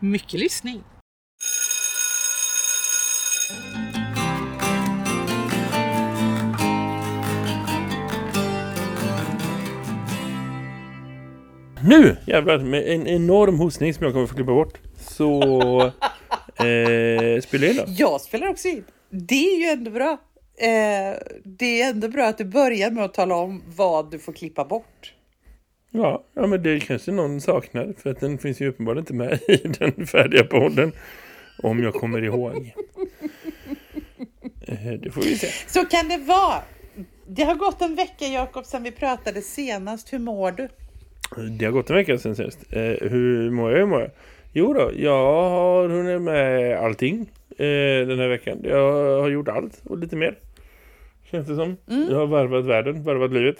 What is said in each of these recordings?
Mycket lyssning. Nu jävlar, med en enorm hostning som jag kommer få klippa bort. Så eh, spela in då. Jag spelar också in. Det är ju ändå bra. Eh, det är ändå bra att du börjar med att tala om vad du får klippa bort. Ja, ja, men det kanske någon saknar. För att den finns ju uppenbarligen inte med i den färdiga podden. Om jag kommer ihåg. Eh, det får vi se. Så kan det vara. Det har gått en vecka Jakob sedan vi pratade senast. Hur mår du? Det har gått en vecka sedan sist. Eh, hur mår jag? Hur mår jag? Jo då, jag har hunnit med allting eh, den här veckan. Jag har gjort allt och lite mer. Känns det som. Jag har varvat världen, varvat livet.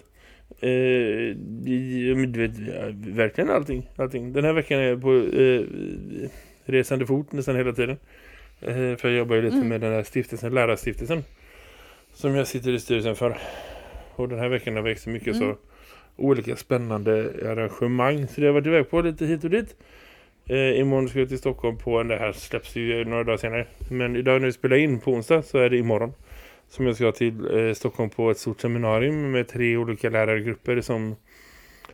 Eh, du vet, verkligen allting, allting. Den här veckan är jag på eh, resande fot nästan hela tiden. Eh, för jag jobbar ju lite med den här stiftelsen, lärarstiftelsen. Som jag sitter i styrelsen för. Och den här veckan har växt så mycket så olika spännande arrangemang. Så det har varit iväg på lite hit och dit. Eh, imorgon ska jag till Stockholm på en, det här släpps ju några dagar senare. Men idag när vi spelar in på onsdag så är det imorgon. Som jag ska till eh, Stockholm på ett stort seminarium med tre olika lärargrupper som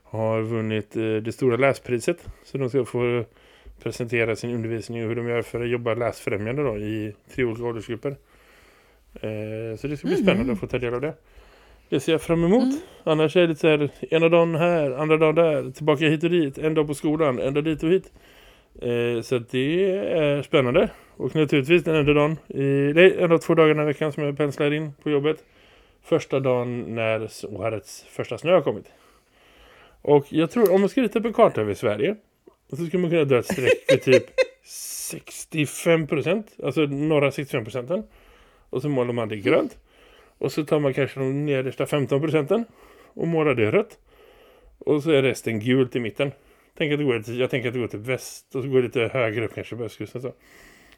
har vunnit eh, det stora läspriset. Så de ska få presentera sin undervisning och hur de gör för att jobba läsfrämjande då, i tre olika åldersgrupper. Eh, så det ska bli spännande att få ta del av det. Det ser jag fram emot. Annars är det lite så här, ena dagen här, andra dagen där, tillbaka hit och dit, en dag på skolan, en dag dit och hit. Eh, så det är spännande. Och naturligtvis den enda dagen, i, nej, en av två dagar den här veckan som jag penslar in på jobbet. Första dagen när årets första snö har kommit. Och jag tror, om man ska rita upp en karta över Sverige, så skulle man kunna dra ett streck för typ 65%, alltså norra 65%. Och så målar man det grönt. Och så tar man kanske de nedersta 15% och målar det rött. Och så är resten gult i mitten. Tänk att det går jag tänker att det går till väst och så går det lite högre upp kanske på östkusten. Så.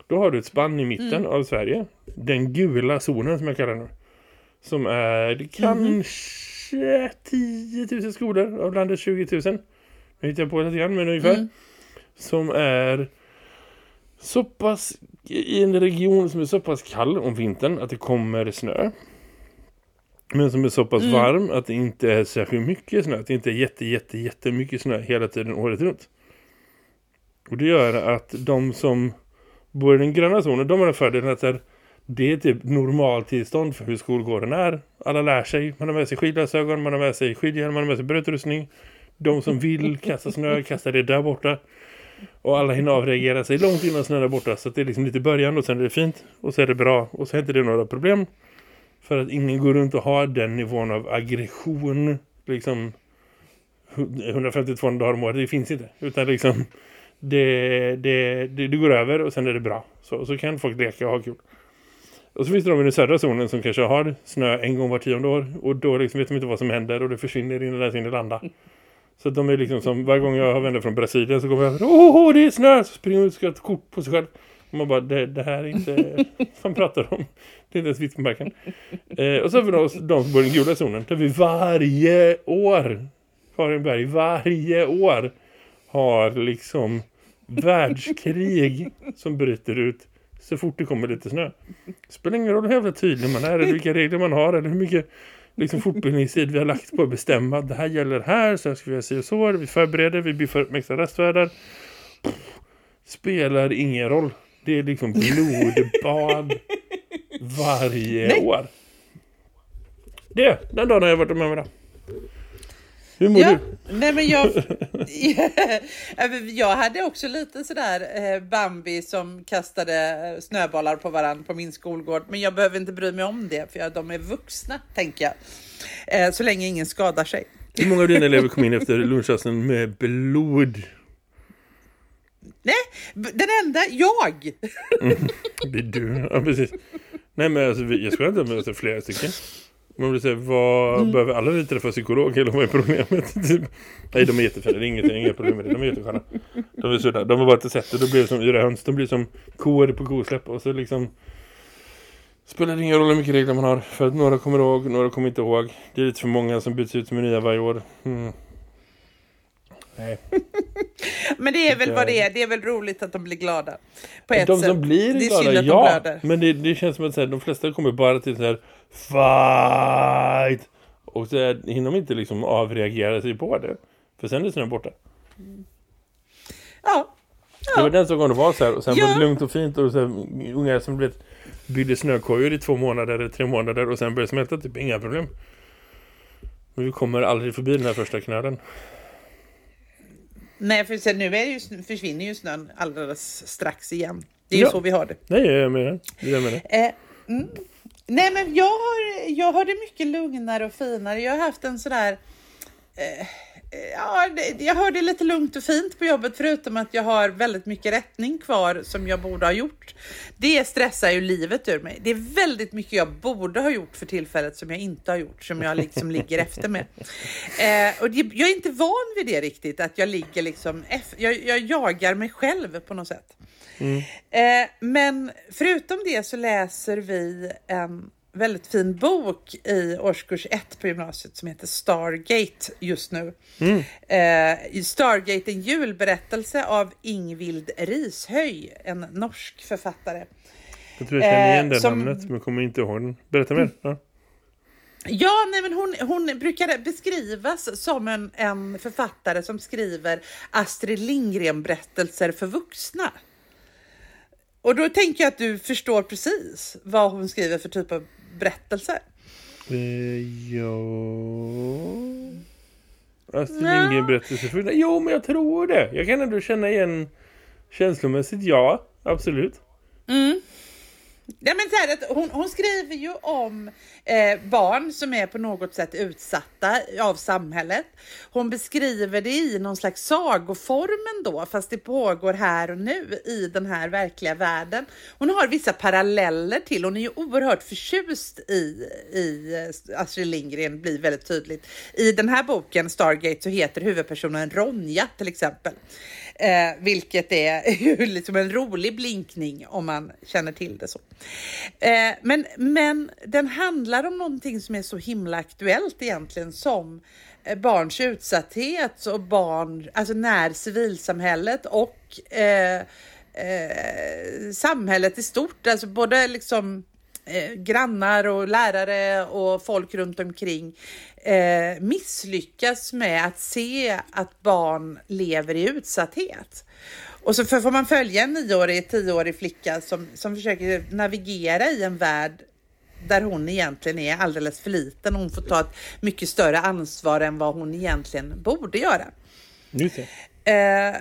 Då har du ett spann i mitten av Sverige. Den gula zonen som jag kallar den. Som är kanske 10 000 skolor av landets 20 000. Nu hittar jag på lite grann men ungefär. Som är så pass i en region som är så pass kall om vintern att det kommer snö. Men som är så pass varm att det inte är särskilt mycket snö. Att det inte är jätte, jätte, jättemycket snö hela tiden året runt. Och det gör att de som bor i den gröna zonen, de har den fördelen att det är typ normaltillstånd för hur skolgården är. Alla lär sig, man har med sig skidglasögon, man har med sig skidhjälm, man har med sig brutrustning. De som vill kasta snö kastar det där borta. Och alla hinner avreagera sig långt innan snön är borta. Så det är liksom lite början och sen är det fint. Och så är det bra. Och så är inte det några problem. För att ingen går runt och har den nivån av aggression. Liksom 152 dagar om året. Det finns inte. Utan liksom det, det, det, det går över och sen är det bra. Så, så kan folk leka och ha kul. Och så finns det de i den södra zonen som kanske har snö en gång var tionde år. Och då liksom vet de inte vad som händer och det försvinner innan det hinner landa. Så de är liksom som, varje gång jag har vänner från Brasilien så kommer jag åh det är snö! Så springer jag ut och ska ta kort på sig själv. Och man bara, det, det här är inte, vad pratar om? Det är inte ens Vittenbergen. Eh, och så har vi då de som bor i den gula zonen. Där vi varje år, Karin Berg, varje år har liksom världskrig som bryter ut så fort det kommer lite snö. Det spelar ingen roll hur jävla tydlig man är eller vilka regler man har eller hur mycket liksom fortbildningstid vi har lagt på att bestämma att det här gäller här, så här ska vi göra sig och så, vi förbereder, vi blir med extra rastvärdar. Spelar ingen roll. Det är liksom blodbad varje år. Det, den dagen har jag varit med med det. Hur mår Ja, du? nej men jag, jag hade också lite sådär eh, Bambi som kastade snöbollar på varandra på min skolgård. Men jag behöver inte bry mig om det för jag, de är vuxna tänker jag. Eh, så länge ingen skadar sig. Hur många av dina elever kom in efter lunchrasten med blod? Nej, den enda, jag! Det är du, ja precis. Nej men alltså, jag skulle inte ha flera stycken. Man vill säga, vad Mm. behöver alla träffa psykolog eller vad är problemet? Typ. Nej, de är jättefina, det är inget, inga problem med det, de är jättesköna. De är sådär, de har bara inte sett det, då blir som yra höns, de blir som kor på kosläpp och så liksom spelar det ingen roll hur mycket regler man har, för att några kommer ihåg, några kommer inte ihåg. Det är lite för många som byts ut med nya varje år. Mm. Nej. Men det är väl vad det är. Det är väl roligt att de blir glada. På ett de sätt. som blir glada, de ja. blöder. Men det, det känns som att här, de flesta kommer bara till så här fight. Och så hinner de inte liksom avreagera sig på det. För sen är snön borta. Ja, Det var den som gången det var så här. Och sen Ja. var det lugnt och fint. Och så här, ungar som blev byggde snökojor i två månader eller tre månader. Och sen började smälta. Typ inga problem. Men vi kommer aldrig förbi den här första knölen. nej för sen nu är det ju, försvinner ju snön alldeles strax igen. Det är ju Ja. så vi har det. Nej, jag med det. Jag det. Eh, mm. Nej men jag har, jag har det mycket lugnare och finare. Jag har haft en sådär eh, Ja, det, jag har det lite lugnt och fint på jobbet förutom att jag har väldigt mycket rättning kvar som jag borde ha gjort. Det stressar ju livet ur mig. Det är väldigt mycket jag borde ha gjort för tillfället som jag inte har gjort, som jag liksom ligger efter med. Eh, och det, jag är inte van vid det riktigt, att jag ligger liksom, jag, jag jagar mig själv på något sätt. Eh, men förutom det så läser vi en väldigt fin bok i årskurs 1 på gymnasiet som heter Stargate just nu. Eh, i Stargate, en julberättelse av Ingvild Rishöj, en norsk författare. Jag tror jag känner igen Eh, det som- namnet. Men kommer inte ihåg den. Berätta mer. Ja. Ja, nej, men hon, hon brukar beskrivas som en, en författare som skriver Astrid Lindgren-berättelser för vuxna. Och då tänker jag att du förstår precis vad hon skriver för typ av berättelser. Eh, ja... Astrid Ja. Lindgren berättelse. Jo, men jag tror det. Jag kan ändå känna igen känslomässigt. Ja, absolut. Nej, men så här, att hon, hon skriver ju om eh, barn som är på något sätt utsatta av samhället. Hon beskriver det i någon slags sagoformen då, fast det pågår här och nu i den här verkliga världen. Hon har vissa paralleller till, hon är ju oerhört förtjust i, i eh, Astrid Lindgren, blir väldigt tydligt. I den här boken, Stargate, så heter huvudpersonen Ronja till exempel. Eh, vilket är ju liksom en rolig blinkning om man känner till det så. Eh, men, men den handlar om någonting som är så himla aktuellt egentligen som eh, barns utsatthet och barn, alltså när civilsamhället och eh, eh, samhället i stort, alltså både liksom eh, grannar och lärare och folk runt omkring eh, misslyckas med att se att barn lever i utsatthet. Och så får man följa en nioårig, tioårig flicka som, som försöker navigera i en värld där hon egentligen är alldeles för liten. Hon får ta ett mycket större ansvar än vad hon egentligen borde göra. Just det. Eh,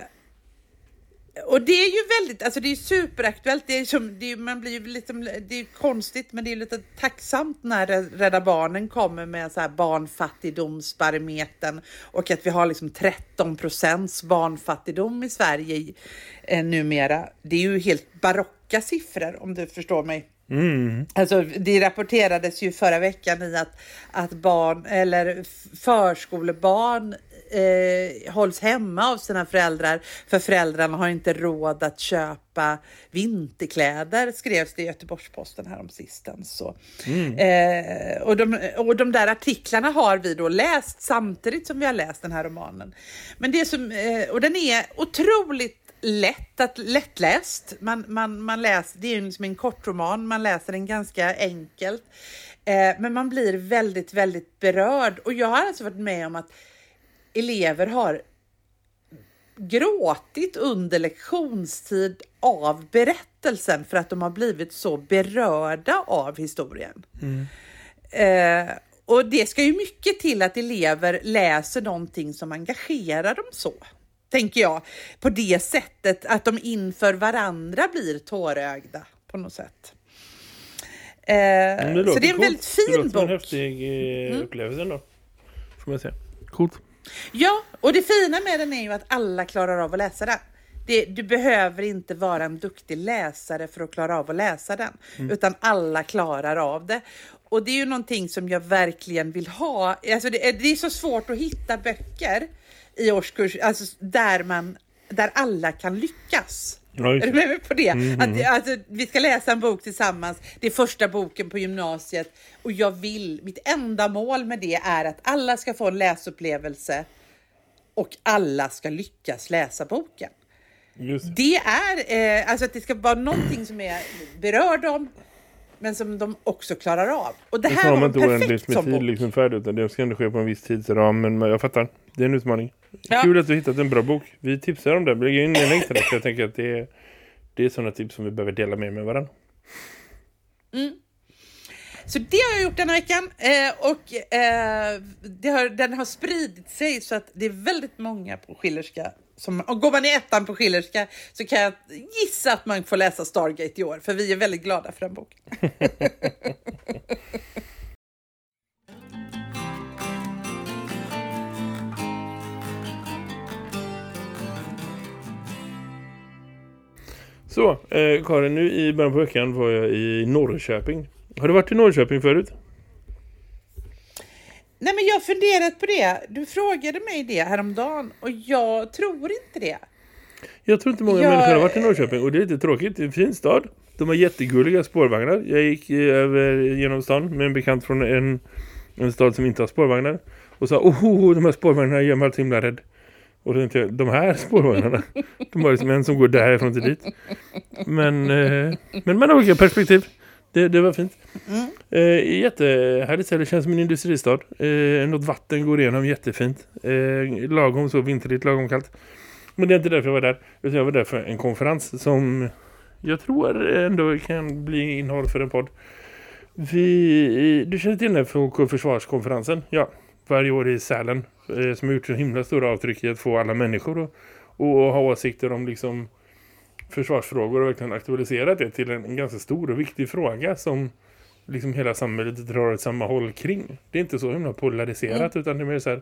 och det är ju väldigt, alltså det är superaktuellt. Det är som, det är, man blir ju lite, det är konstigt, men det är lite tacksamt när Rädda Barnen kommer med så här barnfattigdomsbarometern och att vi har liksom 13 procents barnfattigdom i Sverige eh, numera. Det är ju helt barocka siffror om du förstår mig. Mm. Alltså, det rapporterades ju förra veckan i att, att barn eller förskolebarn eh, hålls hemma av sina föräldrar för föräldrarna har inte råd att köpa vinterkläder skrevs det i Göteborgs-Posten härom sistens. Så. Eh, och, de, och de där artiklarna har vi då läst samtidigt som vi har läst den här romanen. Men det som, eh, och den är otroligt lätt att, lättläst. Man, man, man läser, det är ju liksom en kortroman, man läser den ganska enkelt. Eh, men man blir väldigt, väldigt berörd. Och jag har alltså varit med om att elever har gråtit under lektionstid av berättelsen för att de har blivit så berörda av historien. Eh, och det ska ju mycket till att elever läser någonting som engagerar dem så. Tänker jag. På det sättet att de inför varandra blir tårögda på något sätt. Eh, Men så låter det är en coolt. väldigt Det fin låter som en bok. Mm. häftig eh, upplevelse ändå. Får man säga. Coolt. Ja, och det fina med den är ju att alla klarar av att läsa den. Det, du behöver inte vara en duktig läsare för att klara av att läsa den, utan alla klarar av det. Och det är ju någonting som jag verkligen vill ha. Alltså det, är, det är så svårt att hitta böcker i årskurs, alltså där man där alla kan lyckas. Ja, Är du med mig på det? Att, alltså, vi ska läsa en bok tillsammans. Det är första boken på gymnasiet och jag vill, mitt enda mål med det är att alla ska få en läsupplevelse och alla ska lyckas läsa boken. Just det. Det är eh, alltså att det ska vara någonting som är berör dem men som de också klarar av. Och det så här har var man inte perfekt oändligt med tid bok. liksom färdigt utan det ska ändå ske på en viss tidsram men jag fattar, det är en utmaning. Ja. Kul att du hittat en bra bok. Vi tipsar om det, vi lägger in en länk till det för jag tänker att det är, det är sådana tips som vi behöver dela med med varandra. Så det har jag gjort denna veckan eh, och eh, har, den har spridit sig så att det är väldigt många på Schillerska. Som, och går man i ettan på Schillerska så kan jag gissa att man får läsa Stargate i år för vi är väldigt glada för den boken. Så, eh, Karin, nu i början på veckan var jag i Norrköping. Har du varit i Norrköping förut? Nej men jag har funderat på det. Du frågade mig det häromdagen och jag tror inte det. Jag tror inte många Jag- människor har varit i Norrköping och det är lite tråkigt. Det är en fin stad. De har jättegulliga spårvagnar. Jag gick över genom stan med en bekant från en, en stad som inte har spårvagnar. Och sa, oh, de här spårvagnarna gör mig alltid himla rädd. Och då tänkte jag, de här spårvagnarna, de har liksom en som går därifrån till dit. Men, eh, men man har olika perspektiv. Det, det var fint. Eh, jättehärligt ställe, känns som en industristad. Eh, något vatten går igenom, jättefint. Eh, lagom så vinterligt, lagom kallt. Men det är inte därför jag var där. Utan jag var där för en konferens som jag tror ändå kan bli innehåll för en podd. Vi, du känner till den här försvarskonferensen? Ja, varje år i Sälen. Eh, som har gjort så himla stora avtryck i att få alla människor och, och ha åsikter om liksom försvarsfrågor och verkligen aktualiserat det till en, ganska stor och viktig fråga som liksom hela samhället drar åt samma håll kring. Det är inte så himla polariserat utan det är mer så här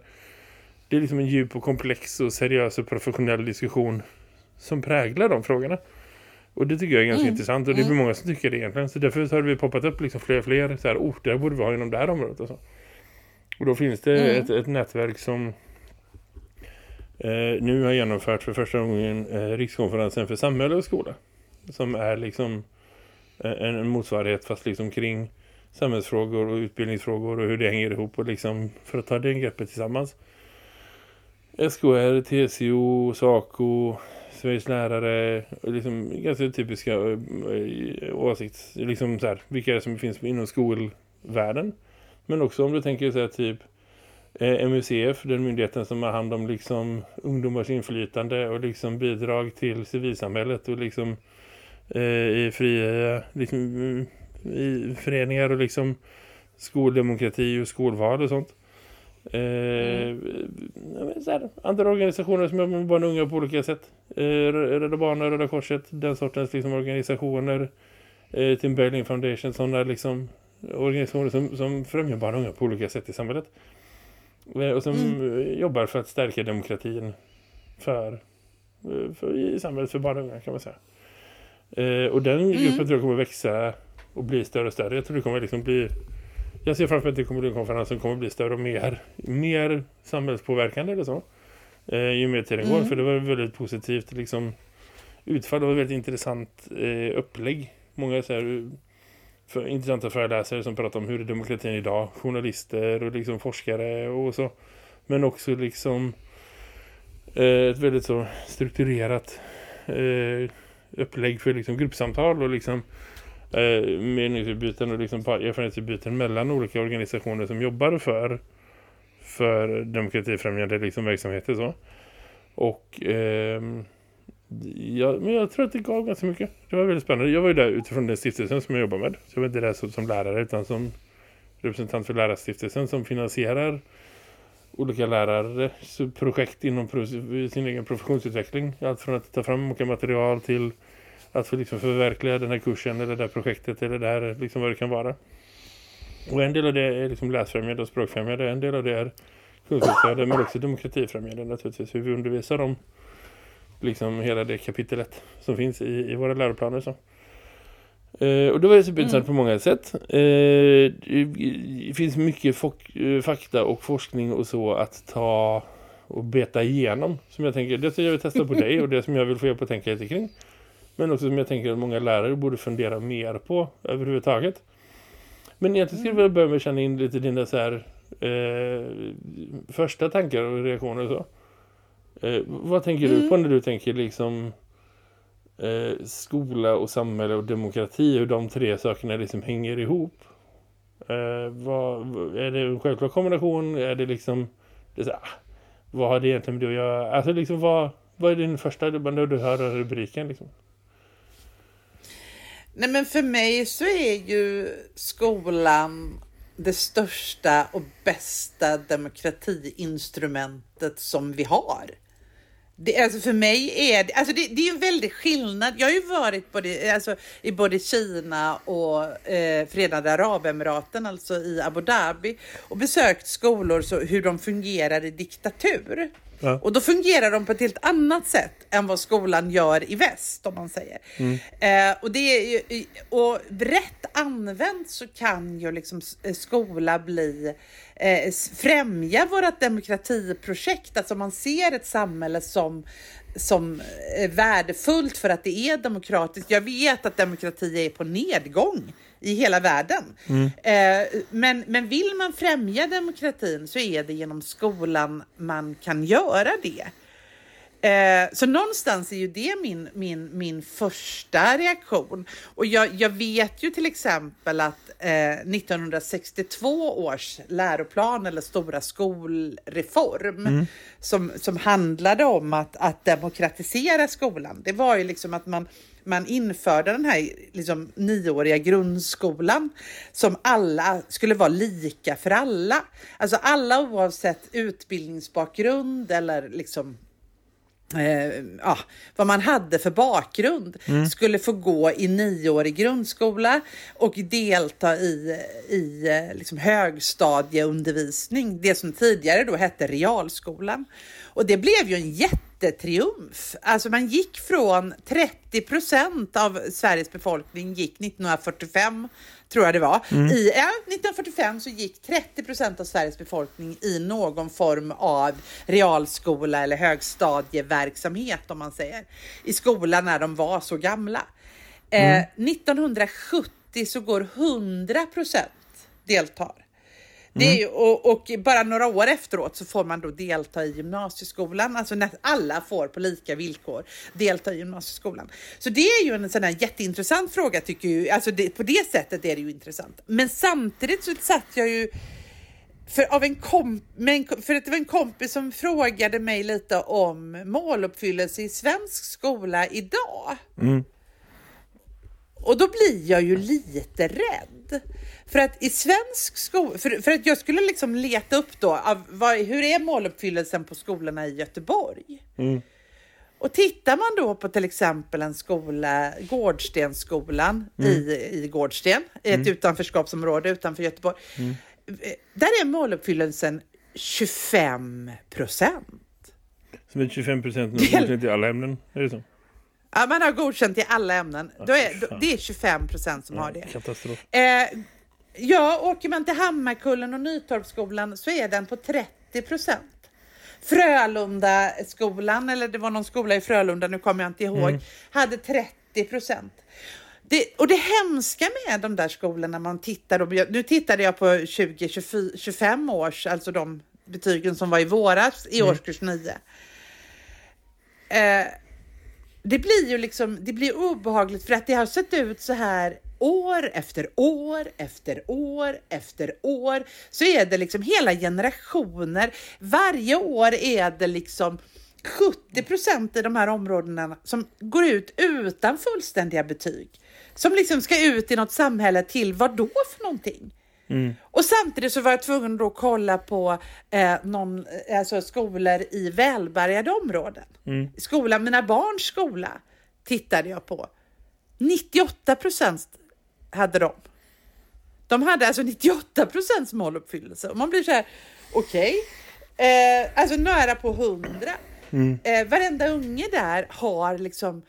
det är liksom en djup och komplex och seriös och professionell diskussion som präglar de frågorna. Och det tycker jag är ganska intressant och det är många som tycker det egentligen. Så därför har vi poppat upp liksom fler och fler så här, det borde vi ha inom det här området och så. Och då finns det ett, ett nätverk som Eh, nu har genomfört för första gången eh, Rikskonferensen för samhälle och skola. Som är liksom eh, en, en motsvarighet fast liksom kring samhällsfrågor och utbildningsfrågor och hur det hänger ihop och liksom för att ta det greppet tillsammans. SKR, TCO, SACO, Sveriges lärare, och liksom ganska typiska eh, åsikts, liksom så här, vilka är det som finns inom skolvärlden. Men också om du tänker så här typ eh, MUCF, den myndigheten som har hand om liksom ungdomars inflytande och liksom bidrag till civilsamhället och liksom eh, i fria liksom, mm, i föreningar och liksom skoldemokrati och skolval och sånt. Eh, men så här, andra organisationer som jobbar med barn och unga på olika sätt. Eh, Rädda Barnen, Röda Korset, den sortens liksom, organisationer. Eh, Tim Berling Foundation, sådana liksom, organisationer som, som främjar barn och unga på olika sätt i samhället. Eh, och som eh, jobbar för att stärka demokratin för, eh, för, i samhället för barn och unga kan man säga. Eh, och den gruppen tror jag kommer växa och bli större och större. Jag tror det kommer liksom bli jag ser framför mig att det kommer bli en konferens som kommer bli större och mer, mer samhällspåverkande eller så. Eh, ju mer tiden går. För det var väldigt positivt liksom, utfall. Det var väldigt intressant eh, upplägg. Många så här, för, intressanta föreläsare som pratar om hur är demokratin idag. Journalister och liksom forskare och så. Men också liksom eh, ett väldigt så strukturerat eh, upplägg för liksom gruppsamtal och liksom eh, meningsutbyten och liksom erfarenhetsutbyten mellan olika organisationer som jobbar för för demokratifrämjande liksom verksamheter så. Och ehm, jag, men jag tror att det gav ganska mycket. Det var väldigt spännande. Jag var ju där utifrån den stiftelsen som jag jobbar med. Så jag var inte där som, som lärare utan som representant för lärarstiftelsen som finansierar olika lärares projekt inom sin egen professionsutveckling. Allt från att ta fram olika material till att för, liksom förverkliga den här kursen eller det här projektet eller det här liksom vad det kan vara. Och en del av det är liksom läsfrämjande och språkfrämjande. En del av det är kunskapsfrämjande men också demokratifrämjande naturligtvis. Hur vi undervisar om liksom hela det kapitlet som finns i, i våra läroplaner. Så. Eh, och det var superintressant mm. på många sätt. Eh, det finns mycket eh, fakta och forskning och så att ta och beta igenom. Som jag tänker, det som jag vill testa på dig och det som jag vill få er på att tänka lite kring. Men också som jag tänker att många lärare borde fundera mer på överhuvudtaget. Men egentligen skulle jag börja med att känna in lite dina så här, eh, första tankar och reaktioner och så. Eh, vad tänker mm. du på när du tänker liksom eh, skola och samhälle och demokrati, hur de tre sakerna liksom hänger ihop? Eh, vad, är det en självklar kombination? Är det liksom det är så, ah, vad har det egentligen med det att göra? Alltså liksom vad, vad är din första när du hör rubriken liksom? Nej men för mig så är ju skolan det största och bästa demokratiinstrumentet som vi har. Det, alltså för mig är det, alltså det, det är en väldig skillnad. Jag har ju varit både, alltså, i både Kina och eh, Förenade Arabemiraten, alltså i Abu Dhabi, och besökt skolor så hur de fungerar i diktatur. Ja. Och då fungerar de på ett helt annat sätt än vad skolan gör i väst, om man säger. Mm. Eh, och, det är och rätt använt så kan ju liksom skola bli eh, främja vårt demokratiprojekt. Alltså man ser ett samhälle som som är värdefullt för att det är demokratiskt. Jag vet att demokrati är på nedgång i hela världen. Mm. Eh, men, men vill man främja demokratin så är det genom skolan man kan göra det. Eh, så någonstans är ju det min, min, min första reaktion. Och jag, jag vet ju till exempel att eh, 1962 års läroplan eller stora skolreform mm. som, som handlade om att, att demokratisera skolan. Det var ju liksom att man man införde den här liksom, nioåriga grundskolan som alla skulle vara lika för alla. Alltså alla oavsett utbildningsbakgrund eller liksom eh, ja, vad man hade för bakgrund mm. skulle få gå i nioårig grundskola och delta i, i eh, liksom högstadieundervisning, det som tidigare då hette realskolan. Och det blev ju en jättetriumf. Alltså man gick från 30 procent av Sveriges befolkning gick 1945 tror jag det var. Mm. I, ja, 1945 så gick 30 procent av Sveriges befolkning i någon form av realskola eller högstadieverksamhet om man säger. I skolan när de var så gamla. Eh, mm. Eh, 1970 så går 100 procent deltar. Det är ju, och, och, bara några år efteråt så får man då delta i gymnasieskolan. Alltså alla får på lika villkor delta i gymnasieskolan. Så det är ju en sån här jätteintressant fråga tycker jag. Alltså det, på det sättet är det ju intressant. Men samtidigt så satt jag ju för, av en komp för det var en kompis som frågade mig lite om måluppfyllelse i svensk skola idag. Mm. Och då blir jag ju lite rädd. För att i svensk skola, för, för, att jag skulle liksom leta upp då, av vad, hur är måluppfyllelsen på skolorna i Göteborg? Mm. Och tittar man då på till exempel en skola, Gårdstensskolan mm. i, i Gårdsten, i ett mm. utanförskapsområde utanför Göteborg. Mm. Där är måluppfyllelsen 25 procent. Som är 25 procent i alla ämnen? Är det så? Ja, man har godkänt i alla ämnen. Då är, då, det är 25 procent som ja, har det. Eh, ja, åker man till Hammarkullen och Nytorpsskolan så är den på 30 procent. Frölunda skolan, eller det var någon skola i Frölunda, nu kommer jag inte ihåg, mm. hade 30 procent. Det, och det hemska med de där skolorna man tittar, och, nu tittade jag på 20-25 års, alltså de betygen som var i våras i mm. årskurs 9. Eh, det blir ju liksom, det blir obehagligt för att det har sett ut så här år efter år efter år efter år så är det liksom hela generationer. Varje år är det liksom 70 procent i de här områdena som går ut utan fullständiga betyg. Som liksom ska ut i något samhälle till vad då för någonting? Mm. Och samtidigt så var jag tvungen att kolla på eh, någon, alltså skolor i välbärgade områden. Mm. Skolan, mina barns skola tittade jag på. 98 procent hade de. De hade alltså 98 procents måluppfyllelse. Och man blir så här, okej, okay. eh, alltså nära på 100. Mm. Eh, varenda unge där har liksom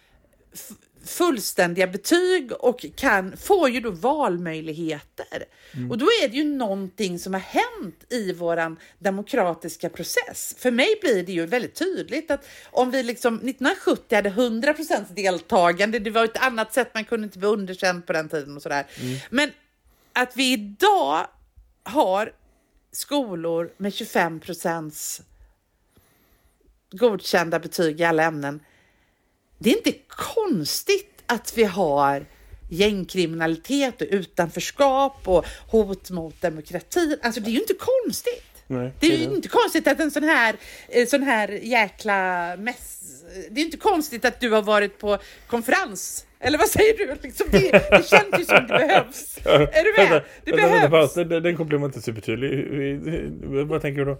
fullständiga betyg och kan, får ju då valmöjligheter. Mm. Och då är det ju någonting som har hänt i våran demokratiska process. För mig blir det ju väldigt tydligt att om vi liksom 1970 hade 100% deltagande, det var ett annat sätt, man kunde inte bli underkänd på den tiden och sådär. Mm. Men att vi idag har skolor med 25% godkända betyg i alla ämnen det är inte konstigt att vi har gängkriminalitet och utanförskap och hot mot demokratin. Alltså det är ju inte konstigt. Nej, det är ju inte konstigt att en sån här, eh, sån här jäkla mess... Det är inte konstigt att du har varit på konferens. Eller vad säger du? Liksom det, det känns ju som det behövs. Är du med? Det behövs. Den kopplingen var inte supertydlig. Vad tänker du då?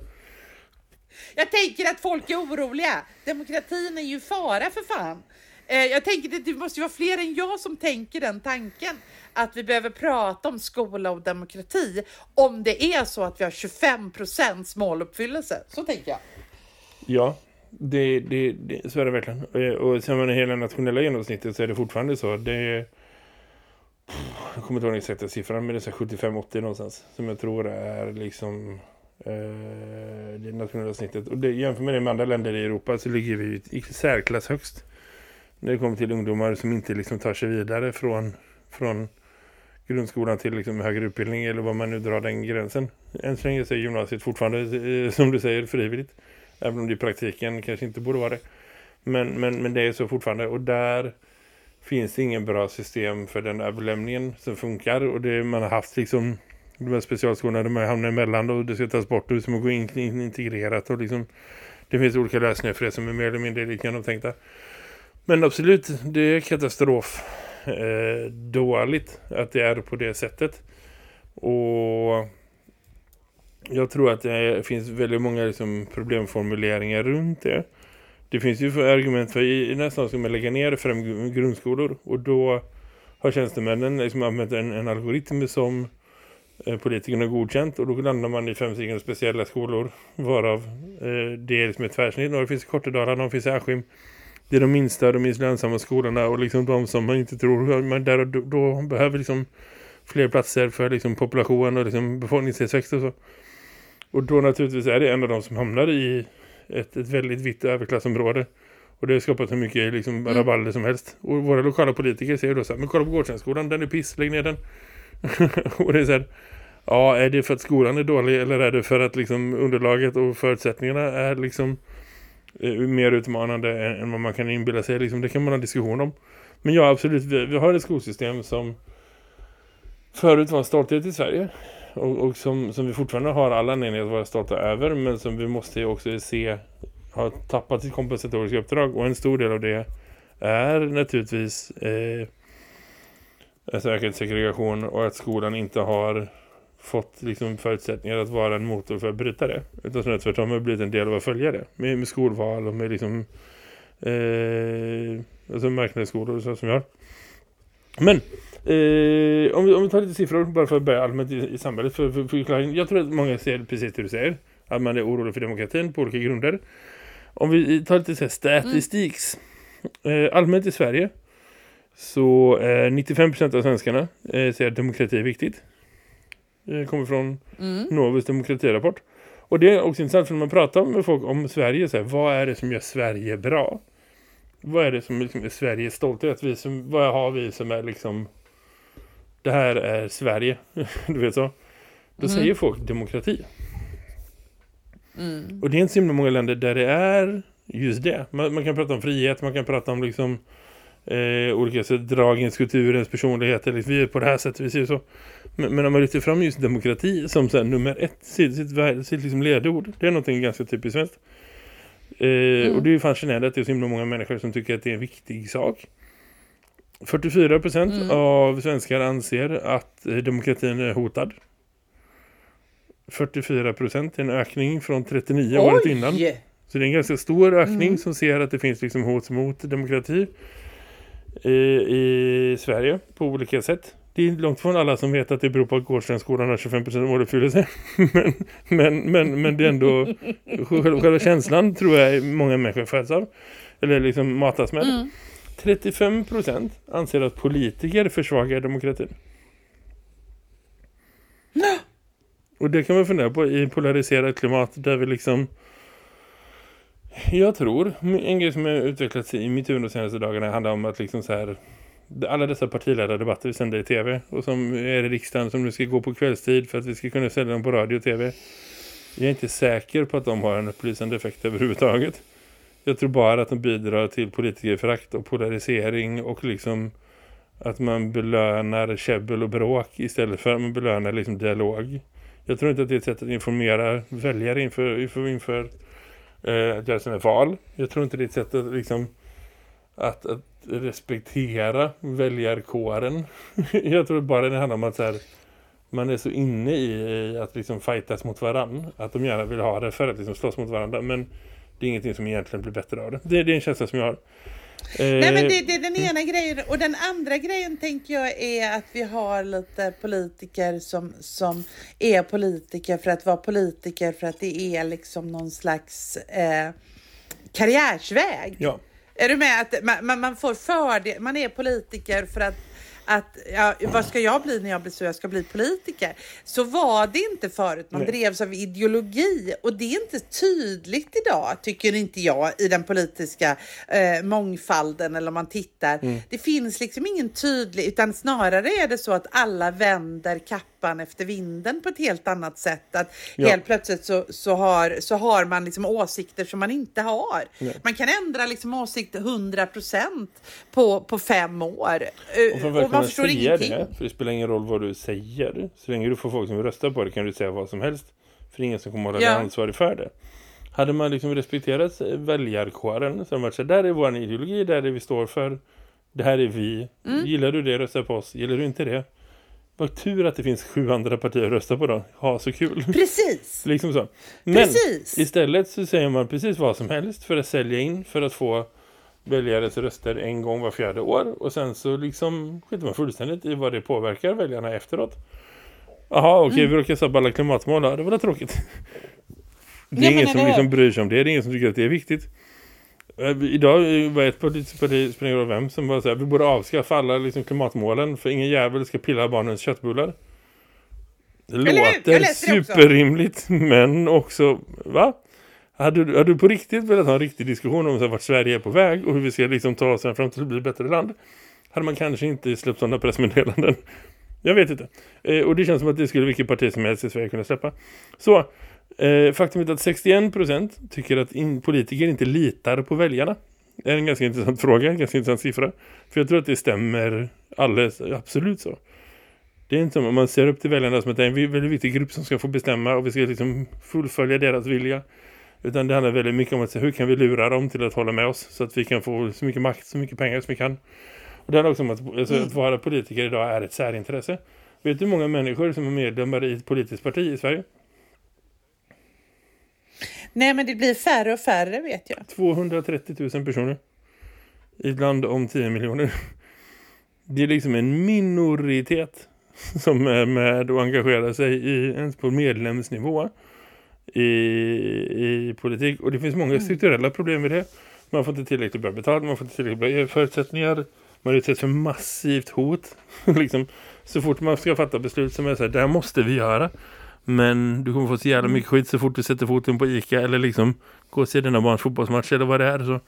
Jag tänker att folk är oroliga. Demokratin är ju fara för fan. Eh, jag tänker att det måste vara fler än jag som tänker den tanken. Att vi behöver prata om skola och demokrati om det är så att vi har 25 procents måluppfyllelse. Så tänker jag. Ja, det, det, det, så är det verkligen. Eh, och ser man hela nationella genomsnittet så är det fortfarande så. Det är, jag kommer inte ihåg den exakta siffran men det är 75-80 någonstans. Som jag tror är liksom Eh, det nationella snittet. Och det, jämför med det med andra länder i Europa så ligger vi i särklass högst. När det kommer till ungdomar som inte liksom tar sig vidare från, från grundskolan till liksom högre utbildning eller vad man nu drar den gränsen. Än så länge så är gymnasiet fortfarande, eh, som du säger, frivilligt. Även om det i praktiken kanske inte borde vara det. Men, men, men det är så fortfarande. Och där finns det ingen bra system för den överlämningen som funkar. Och det man har haft liksom de här specialskolorna de hamnar emellan och det ska tas bort och det ska gå in, in integrerat och liksom det finns olika lösningar för det som är mer eller mindre lika genomtänkta. Men absolut, det är katastrof eh, dåligt att det är på det sättet. Och jag tror att det finns väldigt många liksom, problemformuleringar runt det. Det finns ju för argument för i, nästan ska man lägga ner fem grundskolor och då har tjänstemännen liksom använt en, en algoritm som Eh, politikerna godkänt och då landar man i fem stycken speciella skolor varav eh, det är liksom ett tvärsnitt. Några finns i Kortedala, några finns i Askim. Det är de minsta, de minst lönsamma skolorna och liksom de som man inte tror men där då, då behöver liksom fler platser för liksom population och liksom befolkningstillväxt och så. Och då naturligtvis är det en av de som hamnar i ett, ett väldigt vitt överklassområde. Och det har skapat så mycket liksom, mm. rabalder som helst. Och våra lokala politiker säger då så här, men kolla på gårdstjänstskolan, den är piss, lägg ner den. och det är så här, ja, är det för att skolan är dålig eller är det för att liksom underlaget och förutsättningarna är liksom eh, mer utmanande än, vad man kan inbilla sig. Liksom, det kan man ha diskussion om. Men ja, absolut, vi, vi har ett skolsystem som förut var en stolthet i Sverige och, och som, som vi fortfarande har alla anledningar att vara stolta över men som vi måste också se har tappat sitt kompensatoriska uppdrag och en stor del av det är naturligtvis eh, alltså ökad segregation och att skolan inte har fått liksom förutsättningar att vara en motor för att bryta det. Utan snarare tvärtom har blivit en del av att följa det. Med, med skolval och med liksom eh, alltså marknadsskolor och så som vi har. Men eh, om, vi, om vi tar lite siffror bara för att börja allmänt i, i samhället. För, för, för, jag tror att många ser precis det du säger. Att man är orolig för demokratin på olika grunder. Om vi tar lite så här, statistiks. Mm. Eh, allmänt i Sverige så eh, 95% av svenskarna eh, säger att demokrati är viktigt. Det kommer från mm. Novus demokratirapport. Och det är också intressant för när man pratar med folk om Sverige. Så här, vad är det som gör Sverige bra? Vad är det som liksom är Sveriges stolthet? Vi som, vad har vi som är liksom... Det här är Sverige. du vet så. Då mm. säger folk demokrati. Mm. Och det är inte så himla många länder där det är just det. Man, man, kan prata om frihet, man kan prata om liksom eh, olika sätt, dragens, kulturens, personligheter. Liksom, vi är på det här sättet, vi ser så. Men, men om man lyfter fram just demokrati som så här, nummer ett, sitt, sitt, sitt liksom ledord, det är någonting ganska typiskt svenskt. Eh, mm. Och det är ju fascinerande att det är så himla många människor som tycker att det är en viktig sak. 44% mm. av svenskar anser att eh, demokratin är hotad. 44% är en ökning från 39 Oj! året innan. Så det är en ganska stor ökning mm. som ser att det finns liksom hot mot demokrati i, i Sverige på olika sätt. Det är långt från alla som vet att det beror på att Gårdstensskolan har 25% måluppfyllelse. men, men, men, men det är ändå själva känslan tror jag många människor föds av. Eller liksom matas med. Mm. 35% anser att politiker försvagar demokratin. Och det kan man fundera på i polariserat klimat där vi liksom... Jag tror, en grej som har utvecklats i mitt under de senaste dagarna handlar om att liksom så här... Alla dessa partiledardebatter vi sänder i tv och som är i riksdagen som nu ska gå på kvällstid för att vi ska kunna sälja dem på radio och tv. Jag är inte säker på att de har en upplysande effekt överhuvudtaget. Jag tror bara att de bidrar till politikerförakt och polarisering och liksom att man belönar käbbel och bråk istället för att man belönar liksom dialog. Jag tror inte att det är ett sätt att informera väljare inför, inför, inför eh, att göra sina val. Jag tror inte det är ett sätt att, liksom, att, att respektera väljarkåren. jag tror bara det handlar om att så här, man är så inne i att liksom fightas mot varann. Att de gärna vill ha det för att liksom slåss mot varandra. Men det är ingenting som egentligen blir bättre av det. Det, det är en känsla som jag har. Nej men det, det är den ena grejen och den andra grejen tänker jag är att vi har lite politiker som, som är politiker för att vara politiker för att det är liksom någon slags eh, karriärsväg. Ja. Är du med? Att man, man får fördel, man är politiker för att att ja, vad ska jag bli när jag blir så jag ska bli politiker. Så var det inte förut. Man Nej. drevs av ideologi och det är inte tydligt idag tycker inte jag i den politiska eh, mångfalden eller om man tittar. Mm. Det finns liksom ingen tydlig utan snarare är det så att alla vänder kappan efter vinden på ett helt annat sätt. Att ja. helt plötsligt så, så, har, så har man liksom åsikter som man inte har. Nej. Man kan ändra liksom åsikter 100 procent på, på fem år. Och, och man förstår ingenting. det, för det spelar ingen roll vad du säger. Så länge du får folk som röstar på det kan du säga vad som helst. För ingen som kommer hålla ja. dig ansvarig för det. Hade man liksom respekterat väljarkåren så hade man sagt, där är vår ideologi, där är det vi står för. Det här är vi. Mm. Gillar du det, rösta på oss. Gillar du inte det? Vad tur att det finns sju andra partier att rösta på då. Ha så kul. Precis. liksom så. Men precis. istället så säger man precis vad som helst för att sälja in, för att få väljares röster en gång var fjärde år och sen så liksom skiter man fullständigt i vad det påverkar väljarna efteråt. Jaha, okej, okay, mm. vi råkar sabba alla klimatmål. Det var tråkigt. Det är ja, ingen som liksom bryr sig om det. Det är ingen som tycker att det är viktigt. Eh, idag var ett politiskt parti, spelar vem, som så här, vi borde avskaffa alla liksom, klimatmålen för ingen jävel ska pilla barnens köttbullar. Det låter superrimligt, men också, va? Hade du, hade du på riktigt velat ha en riktig diskussion om så vart Sverige är på väg och hur vi ska liksom ta oss fram till att bli ett bättre land hade man kanske inte släppt sådana pressmeddelanden. Jag vet inte. Eh, och det känns som att det skulle vilket parti som helst i Sverige kunna släppa. Så, eh, faktum är att 61% tycker att in, politiker inte litar på väljarna. Det är en ganska intressant fråga, en ganska intressant siffra. För jag tror att det stämmer alldeles, absolut så. Det är inte som om man ser upp till väljarna som att det är en väldigt viktig grupp som ska få bestämma och vi ska liksom fullfölja deras vilja. Utan det handlar väldigt mycket om att se hur kan vi lura dem till att hålla med oss så att vi kan få så mycket makt, så mycket pengar som vi kan. Och det handlar också om att, alltså, att vara politiker idag är ett särintresse. Vet du hur många människor som är medlemmar i ett politiskt parti i Sverige? Nej, men det blir färre och färre vet jag. 230 000 personer. I ett land om 10 miljoner. Det är liksom en minoritet som är med och engagerar sig i, ens på medlemsnivå i, i politik. Och det finns många mm. strukturella problem med det. Man får inte tillräckligt bra betalt, man får inte tillräckligt bra förutsättningar. Man utsätts för massivt hot. liksom, så fort man ska fatta beslut som är så här, det här måste vi göra. Men du kommer få så jävla mm. mycket skit så fort du sätter foten på Ica eller liksom gå och se dina barns fotbollsmatch eller vad det är. Så,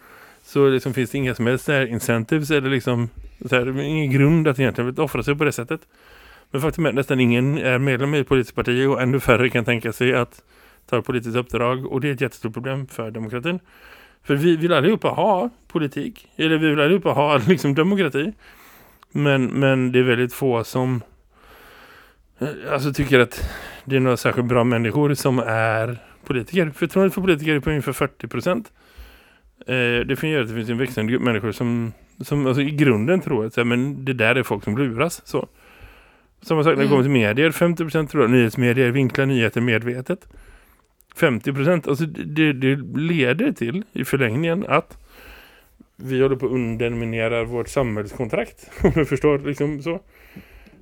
så liksom finns det inga som helst här incentives eller liksom så här, ingen grund att egentligen offra sig på det sättet. Men faktum är att nästan ingen är medlem i politiskt parti och ännu färre kan tänka sig att tar politiskt uppdrag och det är ett jättestort problem för demokratin. För vi vill allihopa ha politik, eller vi vill allihopa ha liksom demokrati. Men, men det är väldigt få som alltså tycker att det är några särskilt bra människor som är politiker. Förtroendet för politiker är på ungefär 40 procent. Eh, det finns att det finns en växande grupp människor som, som alltså i grunden tror att men det där är folk som luras. Så. Samma sak när det kommer till medier. 50% tror att nyhetsmedier vinklar nyheter medvetet. 50 procent. Alltså det, det leder till i förlängningen att vi håller på att underminera vårt samhällskontrakt. Om du förstår liksom så.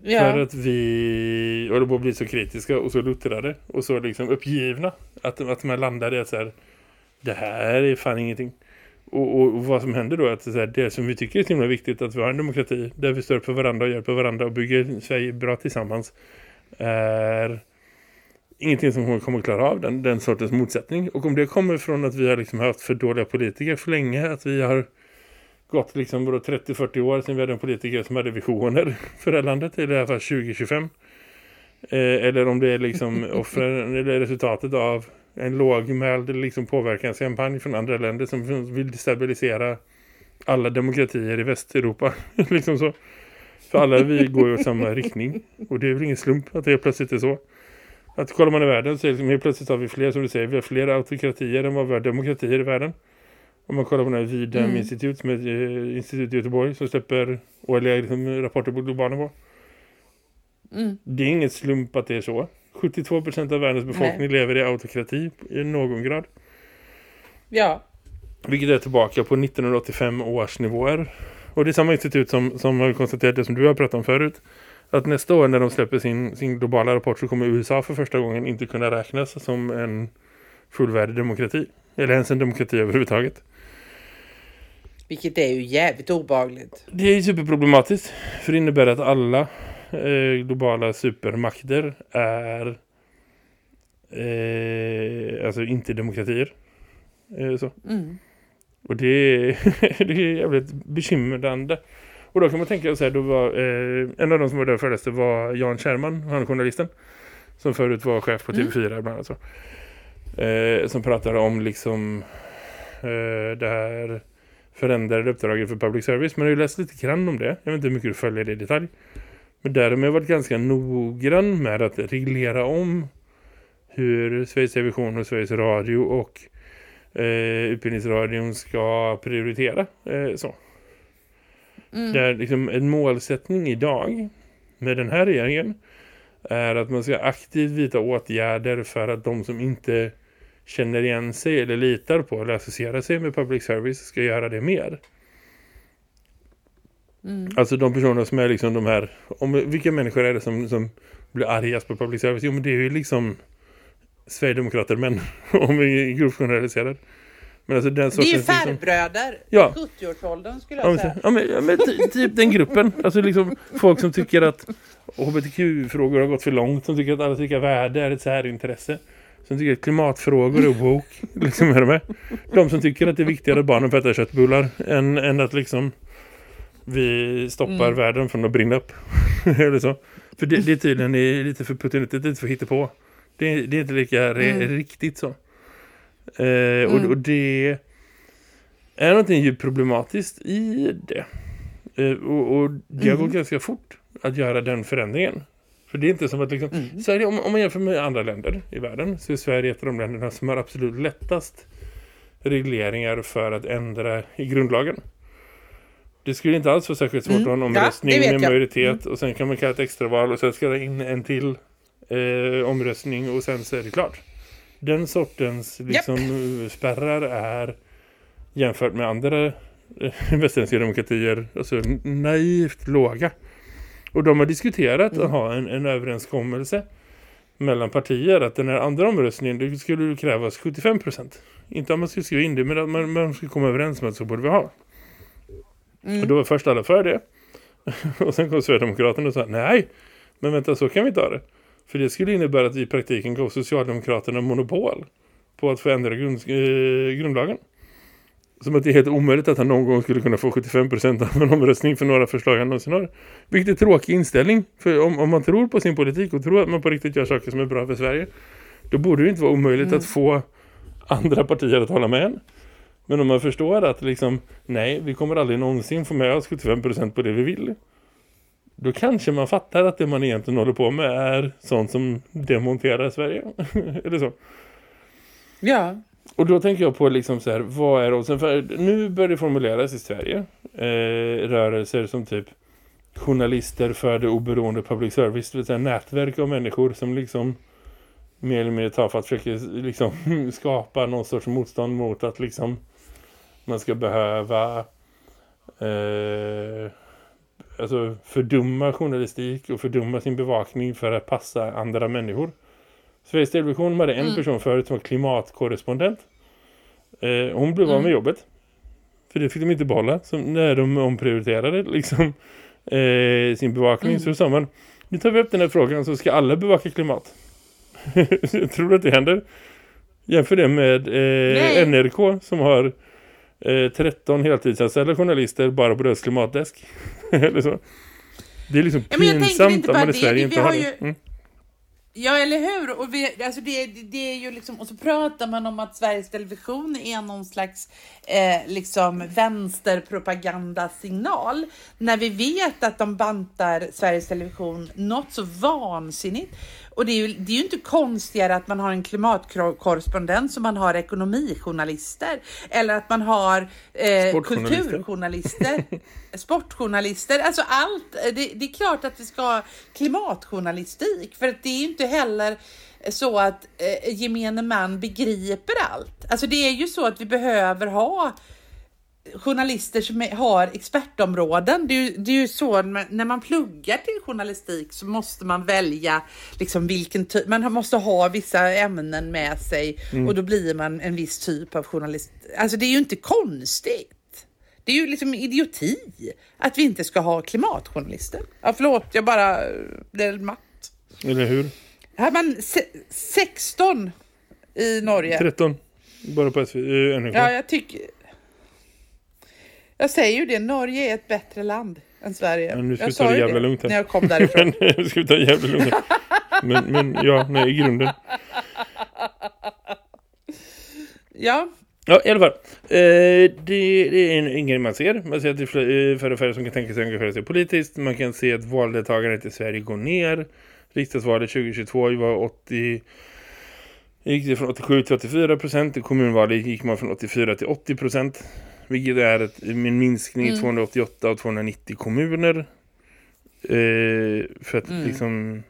Ja. För att vi håller på att bli så kritiska och så luttrade och så liksom uppgivna. Att, att man landar i att så här, det här är fan ingenting. Och, och, och vad som händer då är att så här, det som vi tycker är så himla viktigt att vi har en demokrati där vi står på varandra och hjälper varandra och bygger Sverige bra tillsammans är ingenting som kommer att klara av den, den sortens motsättning. Och om det kommer från att vi har liksom haft för dåliga politiker för länge, att vi har gått liksom 30-40 år sedan vi hade en politiker som hade visioner för det här landet, eller i alla fall 2025. Eh, eller om det är liksom offren, eller resultatet av en lågmäld liksom påverkanskampanj från andra länder som vill destabilisera alla demokratier i Västeuropa. liksom så. För alla vi går ju åt samma riktning. Och det är väl ingen slump att det plötsligt är så. Att kollar man i världen så är det liksom, helt plötsligt har vi fler, som du säger, vi har fler autokratier än vad vi har demokratier i världen. Om man kollar på den här Videm mm. institut som är ett eh, institut i Göteborg som släpper årliga liksom, rapporter på global nivå. Mm. Det är inget slump att det är så. 72% av världens befolkning Nej. lever i autokrati i någon grad. Ja. Vilket är tillbaka på 1985 års nivåer. Och det är samma institut som, som har konstaterat det som du har pratat om förut. Att nästa år när de släpper sin, sin globala rapport så kommer USA för första gången inte kunna räknas som en fullvärdig demokrati. Eller ens en demokrati överhuvudtaget. Vilket är ju jävligt obagligt. Det är ju superproblematiskt. För det innebär att alla eh, globala supermakter är eh, alltså inte demokratier. Eh, så. Mm. Och det är, det är jävligt bekymrande. Och då kan man tänka sig, då var, eh, en av de som var där föreläste var Jan Kärman, han journalisten. Som förut var chef på TV4 mm. bland annat. Så. Eh, som pratade om liksom eh, det här förändrade uppdraget för public service. Men jag har ju läst lite grann om det. Jag vet inte hur mycket du följer det i detalj. Men därmed har jag varit ganska noggrann med att reglera om hur Sveriges Television och Sveriges Radio och eh, Utbildningsradion ska prioritera. Eh, så. Mm. Där liksom en målsättning idag med den här regeringen är att man ska aktivt vidta åtgärder för att de som inte känner igen sig eller litar på eller associerar sig med public service ska göra det mer. Mm. Alltså de personer som är liksom de här, om, vilka människor är det som, som blir argast på public service? Jo men det är ju liksom Sverigedemokrater men om vi grovt generaliserade. Men alltså den det är ju liksom- färgbröder liksom, ja. 70-årsåldern skulle jag säga. Ja men, ja, men typ den gruppen. Alltså liksom folk som tycker att hbtq-frågor har gått för långt. Som tycker att alla tycker värde är ett särintresse. Som tycker att klimatfrågor är woke. liksom är de, de som tycker att det är viktigare att barnen får äta köttbullar än, än att liksom vi stoppar mm. världen från att brinna upp. Eller så. För det, det är tydligen lite för puttinuttigt, lite för hittepå. Det, det är inte lika mm. riktigt så. Eh, mm. och, och, det är någonting djupt problematiskt i det. Eh, och, och, det har gått mm. ganska fort att göra den förändringen. För det är inte som att liksom, mm. Sverige, om, om man jämför med andra länder i världen så är Sverige ett av de länderna som har absolut lättast regleringar för att ändra i grundlagen. Det skulle inte alls vara särskilt svårt mm. att ha en omröstning ja, med majoritet mm. och sen kan man kalla ett extraval och sen ska det in en till eh, omröstning och sen så är det klart. Den sortens liksom, yep. spärrar är jämfört med andra eh, västerländska demokratier alltså naivt låga. Och de har diskuterat mm. att ha en, en överenskommelse mellan partier att den här andra omröstningen det skulle krävas 75%. Inte om man skulle skriva in det men att man, man skulle komma överens med att så borde vi ha. Mm. Och då var först alla för det. och sen kom Sverigedemokraterna och sa nej, men vänta så kan vi inte ha det. För det skulle innebära att i praktiken gav Socialdemokraterna monopol på att förändra grund, eh, grundlagen. Som att det är helt omöjligt att han någon gång skulle kunna få 75% av en omröstning för några förslag han någonsin har. Vilket är tråkig inställning. För om, om man tror på sin politik och tror att man på riktigt gör saker som är bra för Sverige. Då borde det inte vara omöjligt mm. att få andra partier att hålla med en. Men om man förstår att liksom, nej, vi kommer aldrig någonsin få med oss 75% på det vi vill. Då kanske man fattar att det man egentligen håller på med är sånt som demonterar Sverige. Eller så. Ja. Och då tänker jag på liksom så här, vad är det? För nu börjar det formuleras i Sverige eh, rörelser som typ journalister för det oberoende public service, det vill säga nätverk av människor som liksom mer eller mindre tafatt försöker liksom skapa någon sorts motstånd mot att liksom man ska behöva eh, alltså, fördumma journalistik och fördumma sin bevakning för att passa andra människor. Sveriges Television hade en Mm. person förut som var klimatkorrespondent. Eh, hon blev av Mm. med jobbet. För det fick de inte behålla som när de omprioriterade liksom, eh, sin bevakning. Mm. Så sa man, nu tar vi upp den här frågan så ska alla bevaka klimat. Jag tror att det händer. Jämför det med eh. NRK som har eh, 13 heltidsanställda journalister bara på deras klimatdesk. Eller så. Det är liksom pinsamt om man i det, Sverige vi inte har har ju- det. Mm. Ja, eller hur? Och, vi, alltså det, det, är ju liksom, och så pratar man om att Sveriges Television är någon slags eh, liksom vänsterpropagandasignal. När vi vet att de bantar Sveriges Television något så vansinnigt. Och det är, ju, det är ju inte konstigare att man har en klimatkorrespondent som man har ekonomijournalister. Eller att man har eh, kulturjournalister, sportjournalister, alltså allt. Det, det är klart att vi ska ha klimatjournalistik för att det är ju inte heller så att eh, gemene man begriper allt. Alltså det är ju så att vi behöver ha journalister som har expertområden. Det är, ju, det är ju så när- man pluggar till journalistik så måste man välja liksom vilken typ, man måste ha vissa ämnen med sig och då blir man en viss typ av journalist. Alltså det är ju inte konstigt. Det är ju liksom idioti att vi inte ska ha klimatjournalister. Ja, förlåt, jag bara blev matt. Eller hur? Här man se- 16 i Norge. 13. Bara på eh, NRK. Ja, jag tycker... Jag säger ju det, Norge är ett bättre land än Sverige. Ja, nu ska jag vi ta det jävla lugnt här. när jag kom därifrån. Men nu ska vi ta det jävligt lugnt. Men, men ja, nej, i grunden. ja, Ja, i alla fall. Eh, det, det är en, ingen man ser. Man ser att det är eh, färre och färre som kan tänka sig engagera sig politiskt. Man kan se att valdeltagandet i Sverige går ner. Riksdagsvalet 2022 var 80... gick det från 87 till 84 procent. I kommunvalet gick man från 84 till 80 procent. Vilket är ett, en minskning i Mm. 288 av 290 kommuner. Eh, för att Mm. liksom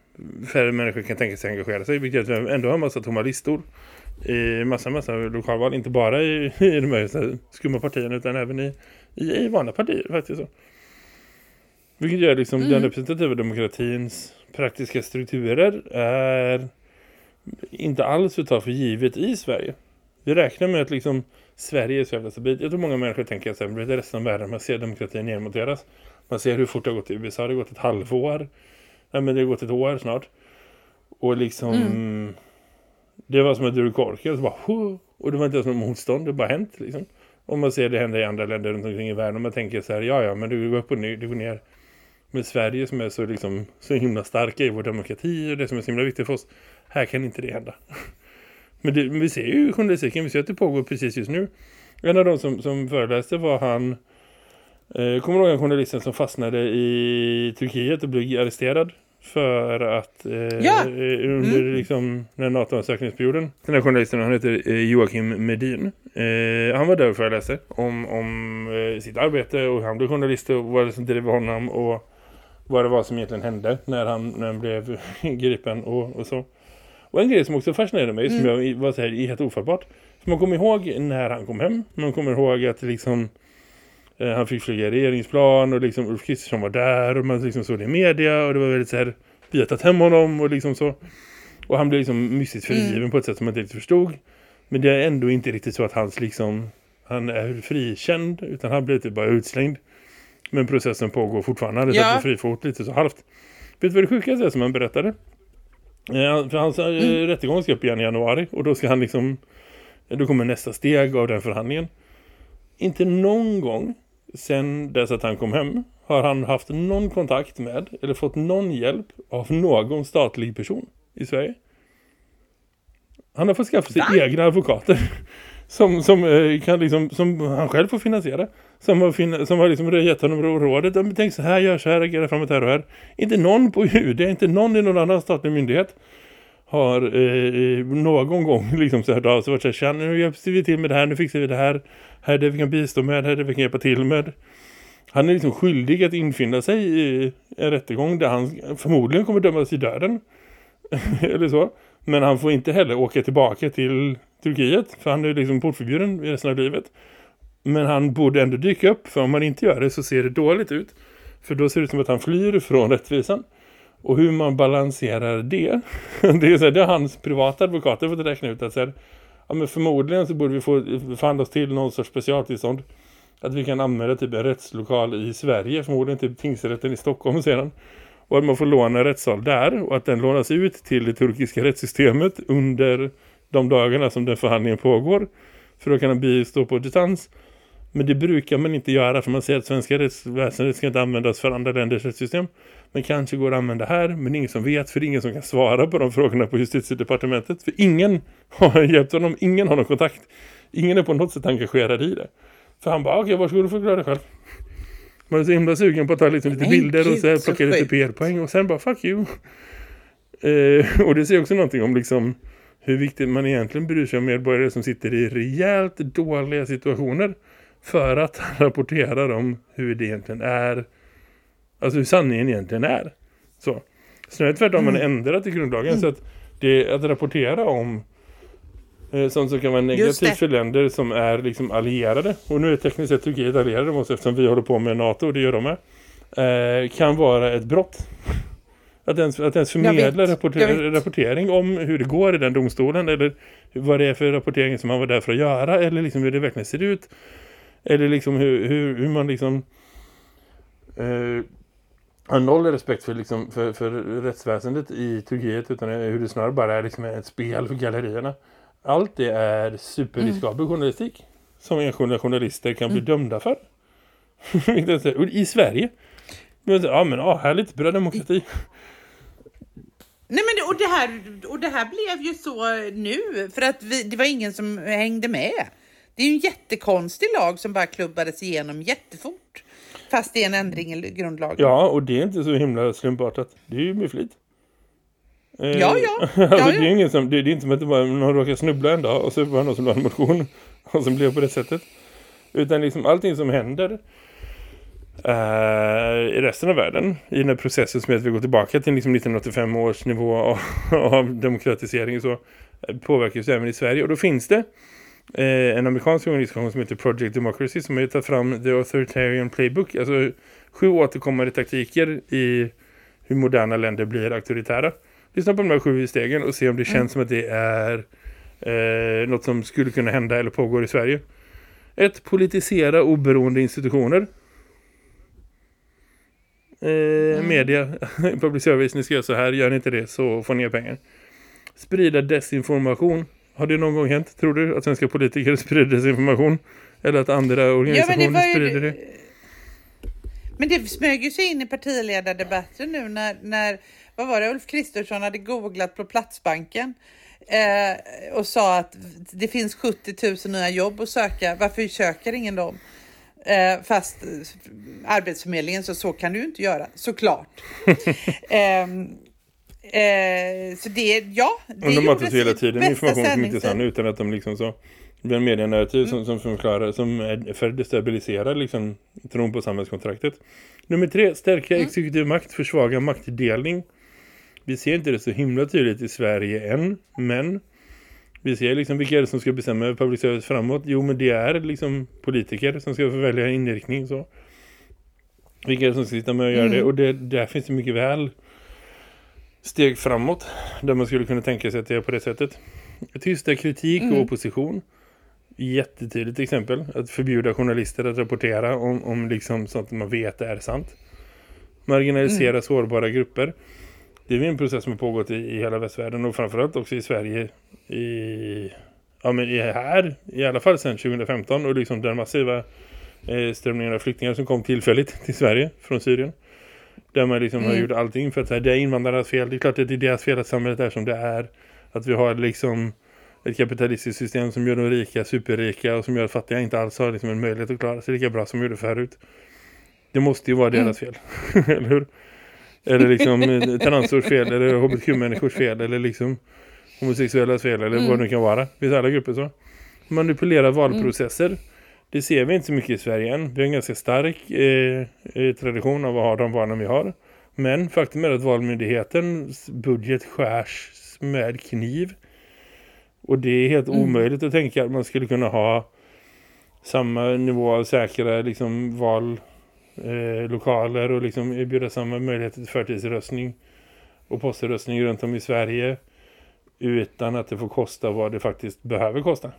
färre människor kan tänka sig engagera sig. Vilket gör att vi ändå har en massa tomma listor i massa, massa lokalval. Inte bara i, i de här skumma partierna utan även i, i, i vanliga partier faktiskt. Så. Vilket gör liksom Mm. den representativa demokratins praktiska strukturer är inte alls att ta för givet i Sverige. Vi räknar med att liksom Sverige är så jävla stabilt. Jag tror många människor tänker att det är resten av världen. Man ser demokratin nedmonteras. Man ser hur fort det har gått i USA. Det har gått ett halvår. Nej, men det har gått ett år snart. Och liksom... Det var som att du och så bara... Och det var inte ens någon motstånd. Det har bara hänt liksom. Och man ser det hända i andra länder runt omkring i världen. Och man tänker så här, ja ja, men det går upp och ner, det går ner. Men Sverige som är så, liksom, så himla starka i vår demokrati och det som är så himla viktigt för oss. Här kan inte det hända. Men, det, men vi ser ju journalistiken, vi ser att det pågår precis just nu. En av de som, som föreläste var han, eh, kommer ihåg en journalisten som fastnade i Turkiet och blev arresterad för att eh, Ja. under Mm. liksom, den NATO-ansökningsperioden. Den här journalisten, han heter eh, Joakim Medin. Eh, han var där och föreläste om, om eh, sitt arbete och han blev journalist och vad det som drev honom och vad det var som egentligen hände när han, när han blev gripen och, och så. Och en grej som också fascinerade mig som jag var så här, helt ofattbart. För man kommer ihåg när han kom hem. Man kommer ihåg att liksom eh, han fick flyga regeringsplan och liksom Ulf Kristersson var där och man liksom såg det i media och det var väldigt så här tagit hem honom och liksom så. Och han blev liksom mystiskt frigiven på ett sätt som man inte riktigt förstod. Men det är ändå inte riktigt så att hans liksom han är frikänd utan han blir typ bara utslängd. Men processen pågår fortfarande. Han är Ja. på frifot lite så halvt. Vet du vad det sjukaste är som han berättade? Eh, för hans mm. rättegång ska upp igen i januari och då ska han liksom då kommer nästa steg av den förhandlingen. Inte någon gång sen dess att han kom hem har han haft någon kontakt med eller fått någon hjälp av någon statlig person i Sverige. Han har fått skaffa sig Va? egna advokater som, som, eh, kan liksom, som han själv får finansiera. Som har, fin som har liksom gett honom rådet. De tänk så här, gör så här, agera framåt här och här. Inte någon på UD, inte någon i någon annan statlig myndighet har eh, någon gång liksom så här, så varit så här, "Tja, nu hjälper vi till med det här, nu fixar vi det här. Här är det vi kan bistå med, här är det vi kan hjälpa till med. Han är liksom skyldig att infinna sig i en rättegång där han förmodligen kommer dömas i döden. Eller så. Men han får inte heller åka tillbaka till Turkiet. För han är liksom portförbjuden i resten av livet. Men han borde ändå dyka upp. För om man inte gör det så ser det dåligt ut. För då ser det ut som att han flyr från rättvisan. Och hur man balanserar det, det är, så här, det är hans privata advokater fått räkna ut att så här, ja, men förmodligen så borde vi få förhandla oss till någon sorts specialtillstånd. Att vi kan använda typ en rättslokal i Sverige, förmodligen typ tingsrätten i Stockholm sedan. Och att man får låna rättssal där och att den lånas ut till det turkiska rättssystemet under de dagarna som den förhandlingen pågår. För då kan den bistå på distans. Men det brukar man inte göra för man säger att svenska rättsväsendet ska inte användas för andra länders rättssystem. Men kanske går att använda här, men ingen som vet för det ingen som kan svara på de frågorna på justitiedepartementet. För ingen har hjälpt honom, ingen har någon kontakt. Ingen är på något sätt engagerad i det. För han bara, okej, okay, varsågod och förklara själv. Man är så himla sugen på att ta lite, lite bilder och så här, plocka lite PR-poäng och sen bara, fuck you. Eh, och det säger också någonting om liksom hur viktigt man egentligen bryr sig om medborgare som sitter i rejält dåliga situationer för att rapportera om hur det egentligen är alltså hur sanningen egentligen är. Så. Snarare tvärtom mm. man ändrat i grundlagen mm. så att det att rapportera om eh, sånt som kan vara negativt för länder som är liksom allierade. Och nu är tekniskt sett Turkiet allierade med oss eftersom vi håller på med NATO och det gör de med. Eh, kan vara ett brott. Att ens, att ens förmedla rapporter rapportering om hur det går i den domstolen eller vad det är för rapportering som man var där för att göra eller liksom hur det verkligen ser ut. Eller liksom hur, hur, hur man liksom eh, har noll respekt för, liksom, för, för rättsväsendet i Turkiet utan hur det snarare bara är liksom ett spel för gallerierna. Allt det är superriskabel mm. journalistik som enskilda journalister kan bli mm. dömda för. I Sverige. Ja men ja, härligt, bra demokrati. Nej men det, och, det här, och det här blev ju så nu för att vi, det var ingen som hängde med. Det är ju en jättekonstig lag som bara klubbades igenom jättefort. Fast det är en ändring i grundlagen. Ja, och det är inte så himla slumpartat. Det är ju med flit. Eh, ja, ja. alltså, ja, ja. Det, är ingen som, det, det, är inte som att det bara, någon råkar snubbla en dag och så var det någon som la en motion och som blev på det sättet. Utan liksom allting som händer i resten av världen i den här processen som är att vi går tillbaka till liksom 1985 års nivå av, av demokratisering så påverkas även i Sverige och då finns det eh, en amerikansk organisation som heter Project Democracy som har tagit fram The Authoritarian Playbook. Alltså sju återkommande taktiker i hur moderna länder blir auktoritära. Lyssna på de här sju stegen och se om det känns mm. som att det är eh, något som skulle kunna hända eller pågår i Sverige. Ett, politisera oberoende institutioner. Eh, mm. Media, public service, ni ska göra så här, gör ni inte det så får ni pengar. Sprida desinformation. Har det någon gång hänt, tror du, att svenska politiker sprider desinformation? Eller att andra organisationer ja, det sprider det? Men det smög ju sig in i partiledardebatten nu när, när vad var det, Ulf Kristersson hade googlat på Platsbanken eh, och sa att det finns 70 000 nya jobb att söka. Varför söker ingen dem? Eh, fast eh, Arbetsförmedlingen så så kan du inte göra, såklart. eh, Eh, så det, ja. Det de har hela tiden information som inte är sann utan att de liksom så det blir en medienarrativ mm. som, som förklarar som är för att destabilisera liksom tron på samhällskontraktet. Nummer tre, stärka mm. exekutiv makt, försvaga maktdelning. Vi ser inte det så himla tydligt i Sverige än, men vi ser liksom vilka är det som ska bestämma över public service framåt. Jo, men det är liksom politiker som ska få välja inriktning. Så. Vilka är det som ska sitta med och göra mm. det? Och det, där finns det mycket väl steg framåt där man skulle kunna tänka sig att det är på det sättet. Tysta kritik mm. och opposition. Jättetydligt exempel. Att förbjuda journalister att rapportera om, om liksom sånt man vet är sant. Marginalisera mm. sårbara grupper. Det är en process som har pågått i, i hela västvärlden och framförallt också i Sverige i, ja, men i här, i alla fall sedan 2015 och liksom den massiva eh, strömningen av flyktingar som kom tillfälligt till Sverige från Syrien. Där man liksom mm. har gjort allting för att här, det är invandrarnas fel. Det är klart att det är deras fel att samhället är som det är. Att vi har liksom ett kapitalistiskt system som gör de rika superrika och som gör att fattiga inte alls har liksom en möjlighet att klara sig lika bra som de gjorde förut. Det måste ju vara deras mm. fel. eller hur? Eller liksom eh, transors fel eller hbtq-människors fel eller liksom homosexuellas fel eller mm. vad det nu kan vara. Finns alla grupper så. Manipulera valprocesser. Mm. Det ser vi inte så mycket i Sverige än. Vi har en ganska stark eh, eh, tradition av att ha de valen vi har. Men faktum är att Valmyndighetens budget skärs med kniv. Och det är helt mm. omöjligt att tänka att man skulle kunna ha samma nivå av säkra liksom, val eh, lokaler och liksom erbjuda samma möjligheter till förtidsröstning och poströstning runt om i Sverige utan att det får kosta vad det faktiskt behöver kosta.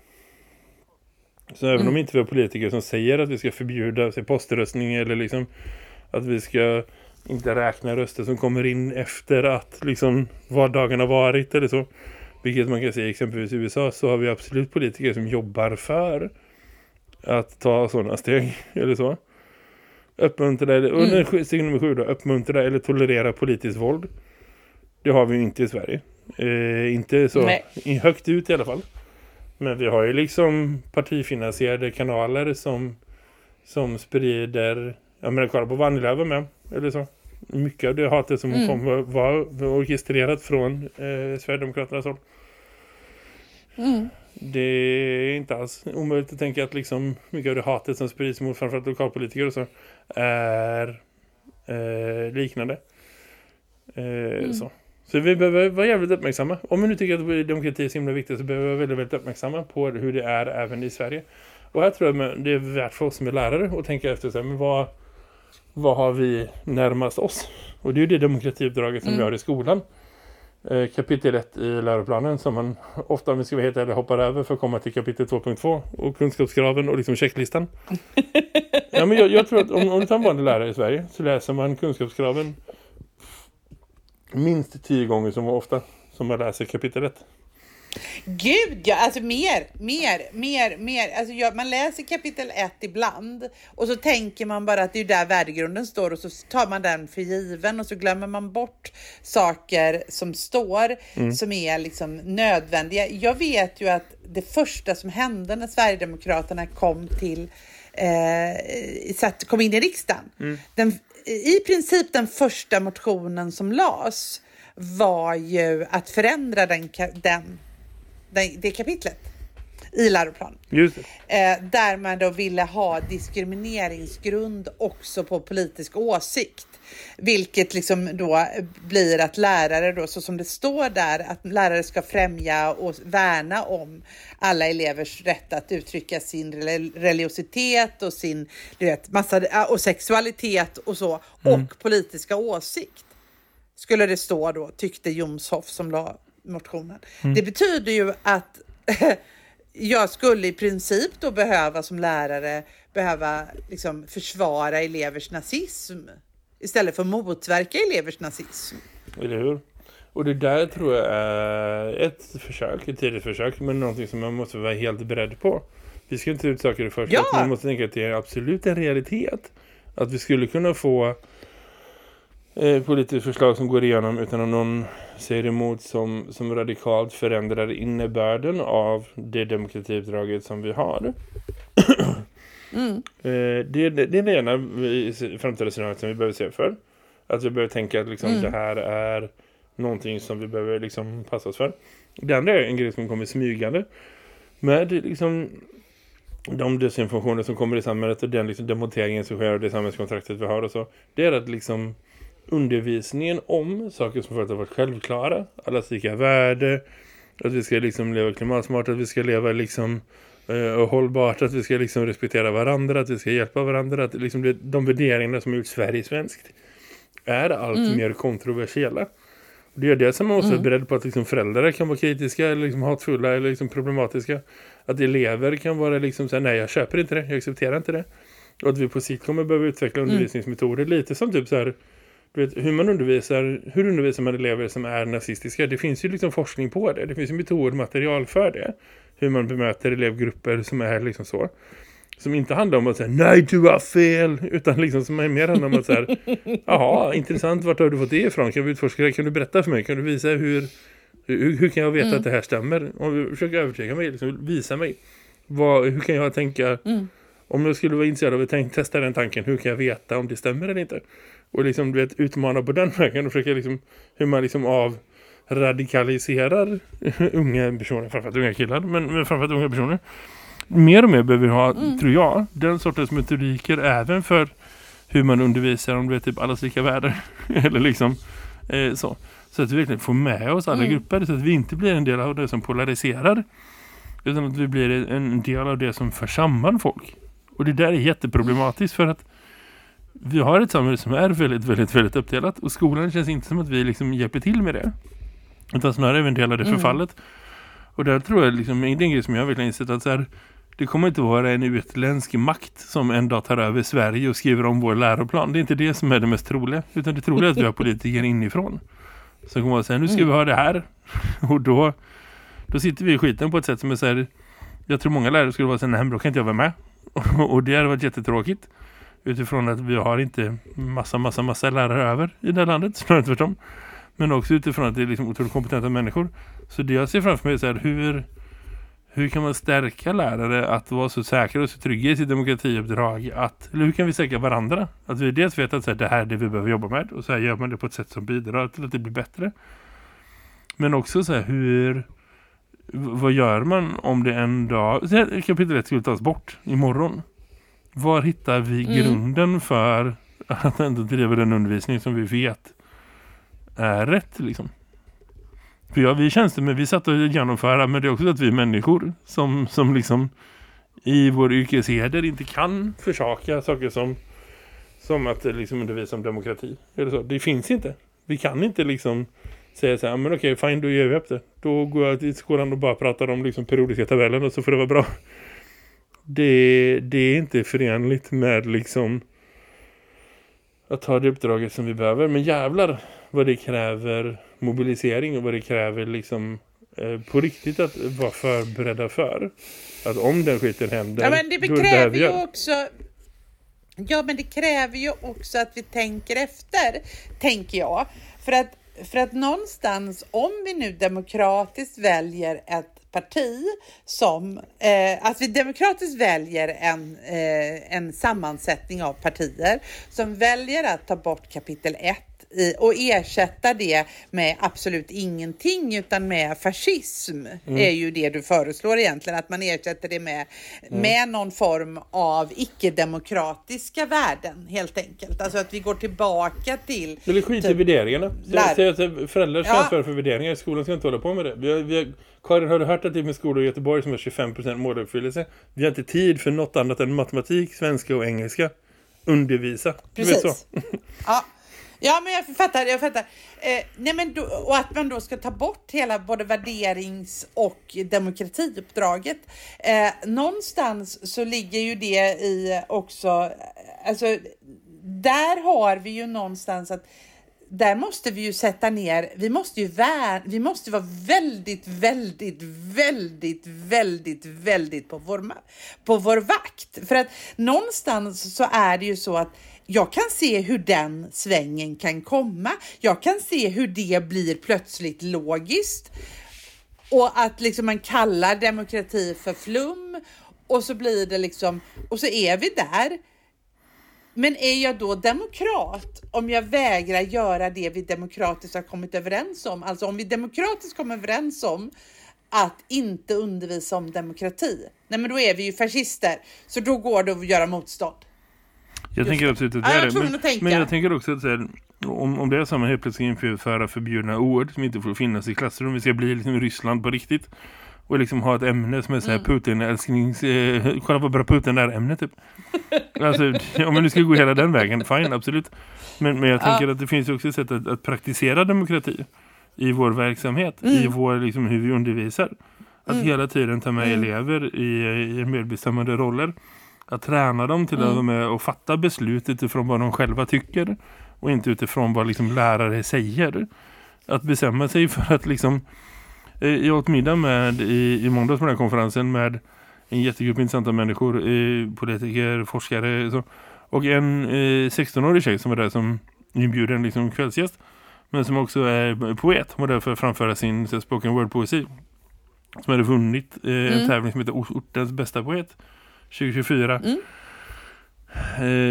Så även Mm. om inte vi har politiker som säger att vi ska förbjuda sig poströstning eller liksom att vi ska inte räkna röster som kommer in efter att liksom vad dagen har varit eller så. Vilket man kan se exempelvis i USA så har vi absolut politiker som jobbar för att ta sådana steg eller så. Uppmuntra, eller, Mm. mm. steg nummer sju då, uppmuntra eller tolerera politiskt våld. Det har vi ju inte i Sverige. Eh, inte så Nej. högt ut i alla fall. Men vi har ju liksom partifinansierade kanaler som, som sprider, jag menar kolla på Vanilöv var med, eller så. Mycket av det hatet som Mm. kom var orkestrerat från eh, Sverigedemokraternas håll. Mm. Det är inte alls omöjligt att tänka att liksom mycket av det hatet som sprids mot framförallt lokalpolitiker och så är eh, liknande. Eh, så. så vi behöver vara jävligt uppmärksamma. Om vi nu tycker att demokrati är så himla viktigt så behöver vi vara väldigt, väldigt uppmärksamma på hur det är även i Sverige. Och här tror jag att det är värt för oss som är lärare att tänka efter så här, men vad, vad har vi närmast oss? Och det är ju det demokratiuppdraget som Mm. vi har i skolan. Eh, kapitel 1 i läroplanen som man ofta om vi ska vara helt ärliga hoppar över för att komma till kapitel 2.2 och kunskapskraven och liksom checklistan. ja, men jag, jag tror att om, om du tar en vanlig lärare i Sverige så läser man kunskapskraven minst tio gånger som ofta som man läser kapitel 1. Gud, ja, alltså mer, mer, mer, mer. Alltså jag, man läser kapitel 1 ibland och så tänker man bara att det är där värdegrunden står och så tar man den för given och så glömmer man bort saker som står som är liksom nödvändiga. Jag vet ju att det första som hände när Sverigedemokraterna kom till eh, satt, kom in i riksdagen. Den, I princip den första motionen som lades var ju att förändra den, den, det kapitlet i läroplanen. Eh, där man då ville ha diskrimineringsgrund också på politisk åsikt. Vilket liksom då blir att lärare då, så som det står där, att lärare ska främja och värna om alla elevers rätt att uttrycka sin rel- religiositet och sin, du vet, massa, och sexualitet och så, och politiska åsikt. Skulle det stå då, tyckte Jomshoff som la motionen. Det betyder ju att jag skulle i princip då behöva som lärare behöva liksom försvara elevers nazism istället för motverka elevers nazism. Eller hur? Och det där tror jag är ett försök, ett tidigt försök, men någonting som man måste vara helt beredd på. Vi ska inte ut saker i förskott, Ja! men man måste tänka att det är absolut en realitet. Att vi skulle kunna få eh, politiskt förslag som går igenom utan att någon säger emot som, som radikalt förändrar innebörden av det demokratiuppdraget som vi har. Mm. Eh, det, det, det är det ena framtida scenariot som vi behöver se för. Att vi behöver tänka att liksom, Mm. det här är någonting som vi behöver liksom, passa oss för. Det andra är en grej som kommer smygande. Med liksom, de desinformationer som kommer i samhället och den liksom, demonteringen som sker och det samhällskontraktet vi har och så. Det är att liksom undervisningen om saker som förut har varit självklara. Allas lika värde. Att vi ska liksom leva klimatsmart. Att vi ska leva liksom eh, hållbart. Att vi ska liksom respektera varandra. Att vi ska hjälpa varandra. Att liksom det, de värderingarna som har gjort Sverige svenskt är allt Mm. mer kontroversiella. Det är det som man vara Mm. beredd på att liksom föräldrar kan vara kritiska eller liksom hatfulla eller liksom problematiska. Att elever kan vara liksom såhär, nej jag köper inte det, jag accepterar inte det. Och att vi på sikt kommer behöva utveckla Mm. undervisningsmetoder lite som typ så här, du vet, hur man undervisar, hur undervisar man elever som är nazistiska? Det finns ju liksom forskning på det. Det finns ju metodmaterial för det. Hur man bemöter elevgrupper som är liksom så. Som inte handlar om att säga nej du har fel. Utan liksom som är mer handlar om att säga jaha intressant vart har du fått det ifrån? Kan vi utforska det? Kan du berätta för mig? Kan du visa hur, hur, hur kan jag veta Mm. att det här stämmer? Om du försöker övertyga mig, liksom, visa mig. Vad, hur kan jag tänka Mm. om jag skulle vara intresserad av att testa den tanken, hur kan jag veta om det stämmer eller inte? Och liksom du vet, utmana på den vägen och försöka liksom hur man liksom av radikaliserar unga personer, framförallt unga killar, men, men framförallt unga personer. Mer och mer behöver vi ha, Mm. tror jag, den sortens metodiker även för hur man undervisar om det är typ allas lika värde. eller liksom eh, så. Så att vi verkligen får med oss alla Mm. grupper så att vi inte blir en del av det som polariserar. Utan att vi blir en del av det som för samman folk. Och det där är jätteproblematiskt för att vi har ett samhälle som är väldigt, väldigt, väldigt uppdelat. Och skolan känns inte som att vi liksom hjälper till med det. Utan snarare är en del av det Mm. förfallet. Och där tror jag liksom, det är en grej som jag verkligen insett att så här, det kommer inte vara en utländsk makt som en dag tar över Sverige och skriver om vår läroplan. Det är inte det som är det mest troliga. Utan det troliga är att vi har politiker inifrån. Som kommer att säga, nu ska vi ha det här. Och då, då sitter vi i skiten på ett sätt som är så här, jag tror många lärare skulle vara så här, nej men då kan inte jag vara med. Och det hade varit jättetråkigt. Utifrån att vi har inte massa, massa, massa lärare över i det här landet. Snarare tvärtom. Men också utifrån att det är liksom otroligt kompetenta människor. Så det jag ser framför mig är så här, hur, hur kan man stärka lärare att vara så säkra och så trygga i sitt demokratiuppdrag? Att, eller hur kan vi stärka varandra? Att vi dels vet att så här, det här är det vi behöver jobba med. Och så här gör man det på ett sätt som bidrar till att det blir bättre. Men också så här, hur... Vad gör man om det en dag... Kapitel 1 skulle tas bort imorgon. Var hittar vi Mm. grunden för att ändå driva den undervisning som vi vet är rätt liksom? För ja, vi tjänstemän, vi satt och genomföra men det är också att vi är människor som, som liksom i vår yrkesheder inte kan försaka saker som som att eh, liksom undervisa om demokrati. Eller så. Det finns inte. Vi kan inte liksom säga så här, men okej, fine, då gör vi upp det. Då går jag till skolan och bara pratar om liksom periodiska tabellen och så får det vara bra. Det, det är inte förenligt med liksom att ta det uppdraget som vi behöver. Men jävlar vad det kräver mobilisering och vad det kräver liksom eh, på riktigt att vara förberedda för. Att om den skiten händer, Ja, men det kräver ju också... Ja, men det kräver ju också att vi tänker efter, tänker jag. För att, för att någonstans, om vi nu demokratiskt väljer ett parti som, eh, att vi demokratiskt väljer en, eh, en sammansättning av partier som väljer att ta bort kapitel 1 i, och ersätta det med absolut ingenting utan med fascism är ju det du föreslår egentligen att man ersätter det med, med någon form av icke-demokratiska värden helt enkelt. Alltså att vi går tillbaka till Eller skit i typ värderingarna. lär- Säg att föräldrar ska Ja. för värderingar. Skolan ska inte hålla på med det. Vi har, vi har, Karin, har du hört att det är med skolor i Göteborg som har 25% måluppfyllelse? Vi har inte tid för något annat än matematik, svenska och engelska. Undervisa. Precis. Ja ja, men jag fattar. Jag fattar. Eh, nej, men då, och att man då ska ta bort hela både värderings och demokratiuppdraget. Eh, någonstans så ligger ju det i också, alltså där har vi ju någonstans att där måste vi ju sätta ner, vi måste ju vär, vi måste vara väldigt, väldigt, väldigt, väldigt, väldigt på vår, på vår vakt. För att någonstans så är det ju så att jag kan se hur den svängen kan komma. Jag kan se hur det blir plötsligt logiskt. Och att liksom man kallar demokrati för flum och så blir det liksom, och så är vi där. Men är jag då demokrat om jag vägrar göra det vi demokratiskt har kommit överens om? Alltså om vi demokratiskt kommer överens om att inte undervisa om demokrati. Nej men då är vi ju fascister. Så då går det att göra motstånd. Jag tänker absolut att Ja, det är det. Men, men jag tänker också att här, om, om det är så att man helt plötsligt införa förbjudna ord som inte får finnas i klassrum. Vi ska bli liksom Ryssland på riktigt. Och liksom ha ett ämne som är så här Mm. Putin-älsklings... Eh, kolla vad bra Putin är ämne typ. Alltså, om man nu ska gå hela den vägen, fine, absolut. Men, men jag tänker att det finns också sätt att, att praktisera demokrati i vår verksamhet, Mm. i vår, liksom, hur vi undervisar. Att hela tiden ta med elever i, i medbestämmande roller. Att träna dem till att vara med och fatta beslut utifrån vad de själva tycker. Och inte utifrån vad liksom, lärare säger. Att bestämma sig för att liksom... Eh, jag åt middag med i, i måndags på den här konferensen med en jättegrupp intressanta människor, eh, politiker, forskare så. och en eh, 16-årig tjej som var där som inbjuden liksom kvällsgäst men som också är poet och därför framföra sin spoken word poesi som hade vunnit eh, en Mm. tävling som heter Ort- Ortens bästa poet 2024 Mm.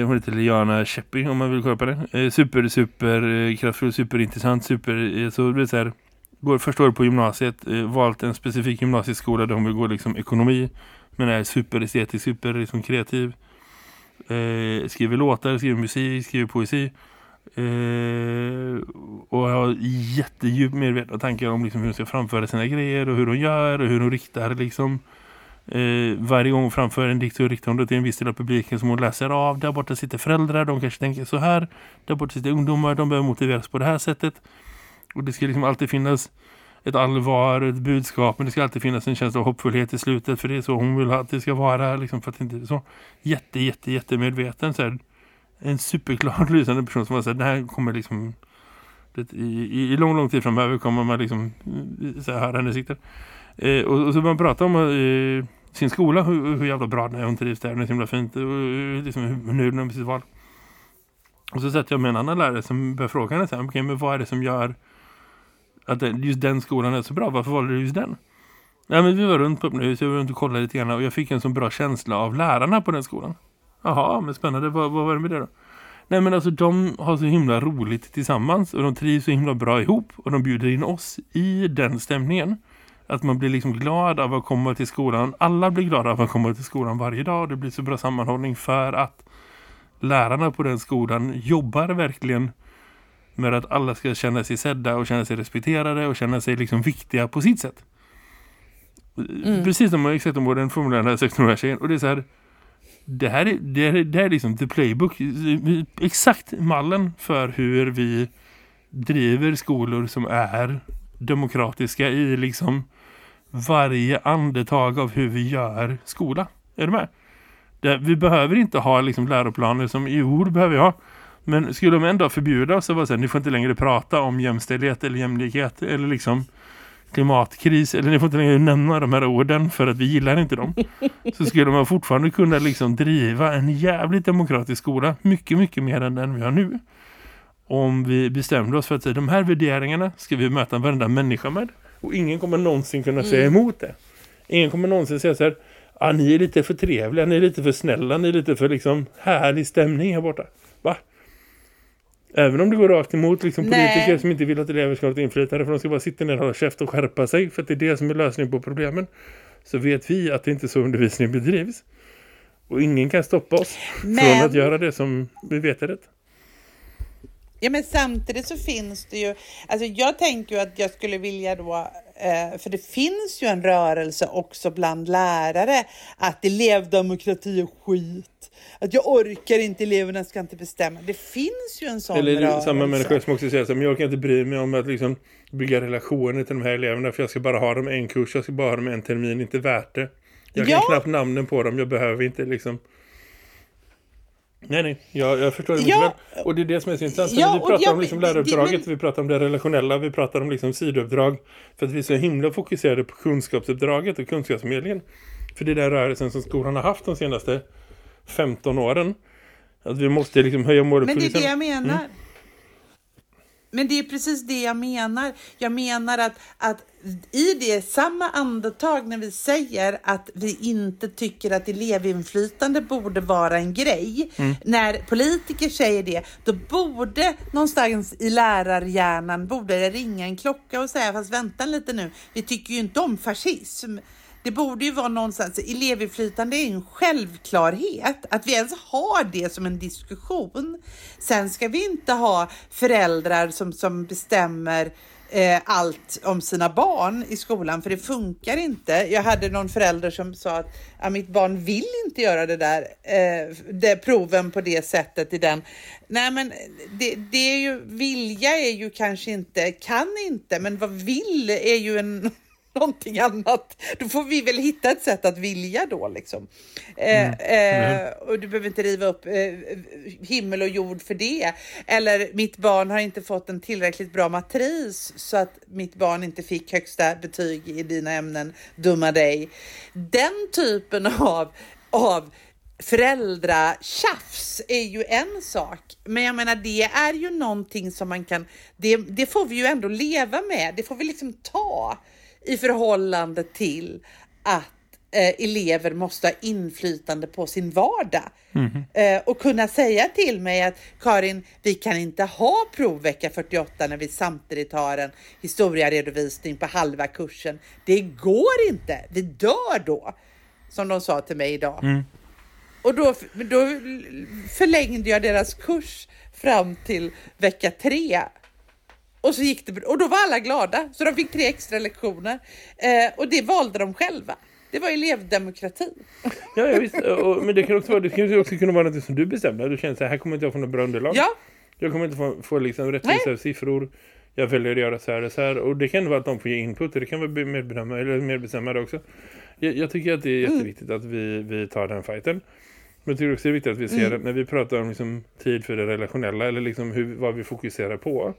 eh, hon heter Liana Sheppi om man vill kolla på det eh, super super eh, kraftfull, superintressant super, eh, så det är så här går första året på gymnasiet, eh, valt en specifik gymnasieskola där hon vill gå liksom ekonomi men är superestetisk, super liksom kreativ. Eh, skriver låtar, skriver musik, skriver poesi. Eh, och har jättedjup medvetna tankar om liksom hur hon ska framföra sina grejer och hur hon gör och hur hon riktar liksom Eh, varje gång framför en dikt och riktar hon till en viss del av publiken som hon läser av. Där borta sitter föräldrar, de kanske tänker så här. Där borta sitter ungdomar, de behöver motiveras på det här sättet. Och det ska liksom alltid finnas ett allvar, ett budskap. Men det ska alltid finnas en känsla av hoppfullhet i slutet. För det är så hon vill att det ska vara. Liksom, för att det inte är så jätte, jätte, jättemedveten. Så här, en superklar lysande person som var så här, det här kommer liksom I, i, i lång, lång tid framöver kommer man liksom eh, så här, höra hennes sikter. Eh, och, och, så man pratar om eh, sin skola, hur, hur jävla bra den är, hon trivs där, det är så himla fint, och, eh, liksom, hur nöjd med sitt val. Och så sätter jag med en annan lärare som börjar fråga henne, så här, okay, men vad är det som gör att just den skolan är så bra? Varför valde du just den? Nej, men vi var runt på nu, så jag var runt och kollade lite grann och jag fick en så bra känsla av lärarna på den skolan. Jaha, men spännande, vad, vad var det med det då? Nej men alltså de har så himla roligt tillsammans och de trivs så himla bra ihop och de bjuder in oss i den stämningen. Att man blir liksom glad av att komma till skolan. Alla blir glada av att komma till skolan varje dag och det blir så bra sammanhållning för att lärarna på den skolan jobbar verkligen med att alla ska känna sig sedda och känna sig respekterade och känna sig liksom viktiga på sitt sätt. Mm. Precis som exakt om den formulerade 16-åriga tjejen. Och det är så här, det här är, det, är, det här är liksom the playbook. Exakt mallen för hur vi driver skolor som är demokratiska i liksom varje andetag av hur vi gör skola. Är du med? Det, vi behöver inte ha liksom läroplaner som i ord behöver jag. Men skulle de ändå förbjuda oss att vara så här, ni får inte längre prata om jämställdhet eller jämlikhet eller liksom klimatkris eller ni får inte längre nämna de här orden för att vi gillar inte dem så skulle man fortfarande kunna liksom driva en jävligt demokratisk skola mycket, mycket mer än den vi har nu om vi bestämde oss för att säga, de här värderingarna ska vi möta varenda människa med och ingen kommer någonsin kunna säga mm. emot det ingen kommer någonsin säga så här ah, ni är lite för trevliga, ni är lite för snälla ni är lite för liksom härlig stämning här borta va? Även om det går rakt emot liksom, politiker som inte vill att elever ska ha ett inflytande för de ska bara sitta ner och hålla käft och skärpa sig för att det är det som är lösningen på problemen. Så vet vi att det inte är så undervisningen bedrivs. Och ingen kan stoppa oss Men... från att göra det som vi vet är rätt. Ja men samtidigt så finns det ju, alltså jag tänker ju att jag skulle vilja då Eh, för det finns ju en rörelse också bland lärare att elevdemokrati är skit. Att jag orkar inte, eleverna ska inte bestämma. Det finns ju en sån Eller rörelse. samma människa som också säger att jag kan inte bry mig om att liksom bygga relationer till de här eleverna för jag ska bara ha dem en kurs, jag ska bara ha dem en termin, inte värt det. Jag ja. kan knappt namnen på dem, jag behöver inte liksom Nej, nej. Jag, jag förstår det ja, väl. Och det är det som är så intressant. Ja, vi pratar jag, om liksom läraruppdraget, men... vi pratar om det relationella, vi pratar om liksom sidouppdrag. För att vi är så himla fokuserade på kunskapsuppdraget och kunskapsmedlingen. För det är den rörelsen som skolan har haft de senaste 15 åren. Att vi måste liksom höja målet. Men det är det jag menar. Mm. Men det är precis det jag menar. Jag menar att, att i det samma andetag när vi säger att vi inte tycker att elevinflytande borde vara en grej. Mm. När politiker säger det, då borde någonstans i lärarhjärnan borde det ringa en klocka och säga fast vänta lite nu, vi tycker ju inte om fascism. Det borde ju vara någonstans, elevinflytande är en självklarhet, att vi ens har det som en diskussion. Sen ska vi inte ha föräldrar som, som bestämmer eh, allt om sina barn i skolan, för det funkar inte. Jag hade någon förälder som sa att ja, mitt barn vill inte göra det där, eh, det proven på det sättet i den. Nej, men det, det är ju, vilja är ju kanske inte, kan inte, men vad vill är ju en någonting annat. Då får vi väl hitta ett sätt att vilja då liksom. Eh, mm. Mm. och du behöver inte riva upp eh, himmel och jord för det. Eller mitt barn har inte fått en tillräckligt bra matris så att mitt barn inte fick högsta betyg i dina ämnen. Dumma dig. Den typen av, av föräldratjafs är ju en sak. Men jag menar, det är ju någonting som man kan, det, det får vi ju ändå leva med. Det får vi liksom ta i förhållande till att eh, elever måste ha inflytande på sin vardag. Mm. Eh, och kunna säga till mig att Karin, vi kan inte ha provvecka 48 när vi samtidigt har en historieredovisning på halva kursen. Det går inte, vi dör då. Som de sa till mig idag. Mm. Och då, då förlängde jag deras kurs fram till vecka tre och, så gick det, och då var alla glada, så de fick tre extra lektioner. Eh, och det valde de själva. Det var elevdemokrati. Ja, ja visst. Och, men det kan också vara, det kan också kunna vara något som du bestämmer. Du känner så här, här kommer inte jag få något bra underlag. Ja, Jag kommer inte få, få liksom rättvisare siffror. Jag väljer att göra så här och så här. Och det kan vara att de får ge input. Det kan vara medbedöma eller medbestämmare också. Jag, jag tycker att det är jätteviktigt att vi, vi tar den fighten. Men jag tycker också det är viktigt att vi ser att när vi pratar om liksom, tid för det relationella eller liksom hur, vad vi fokuserar på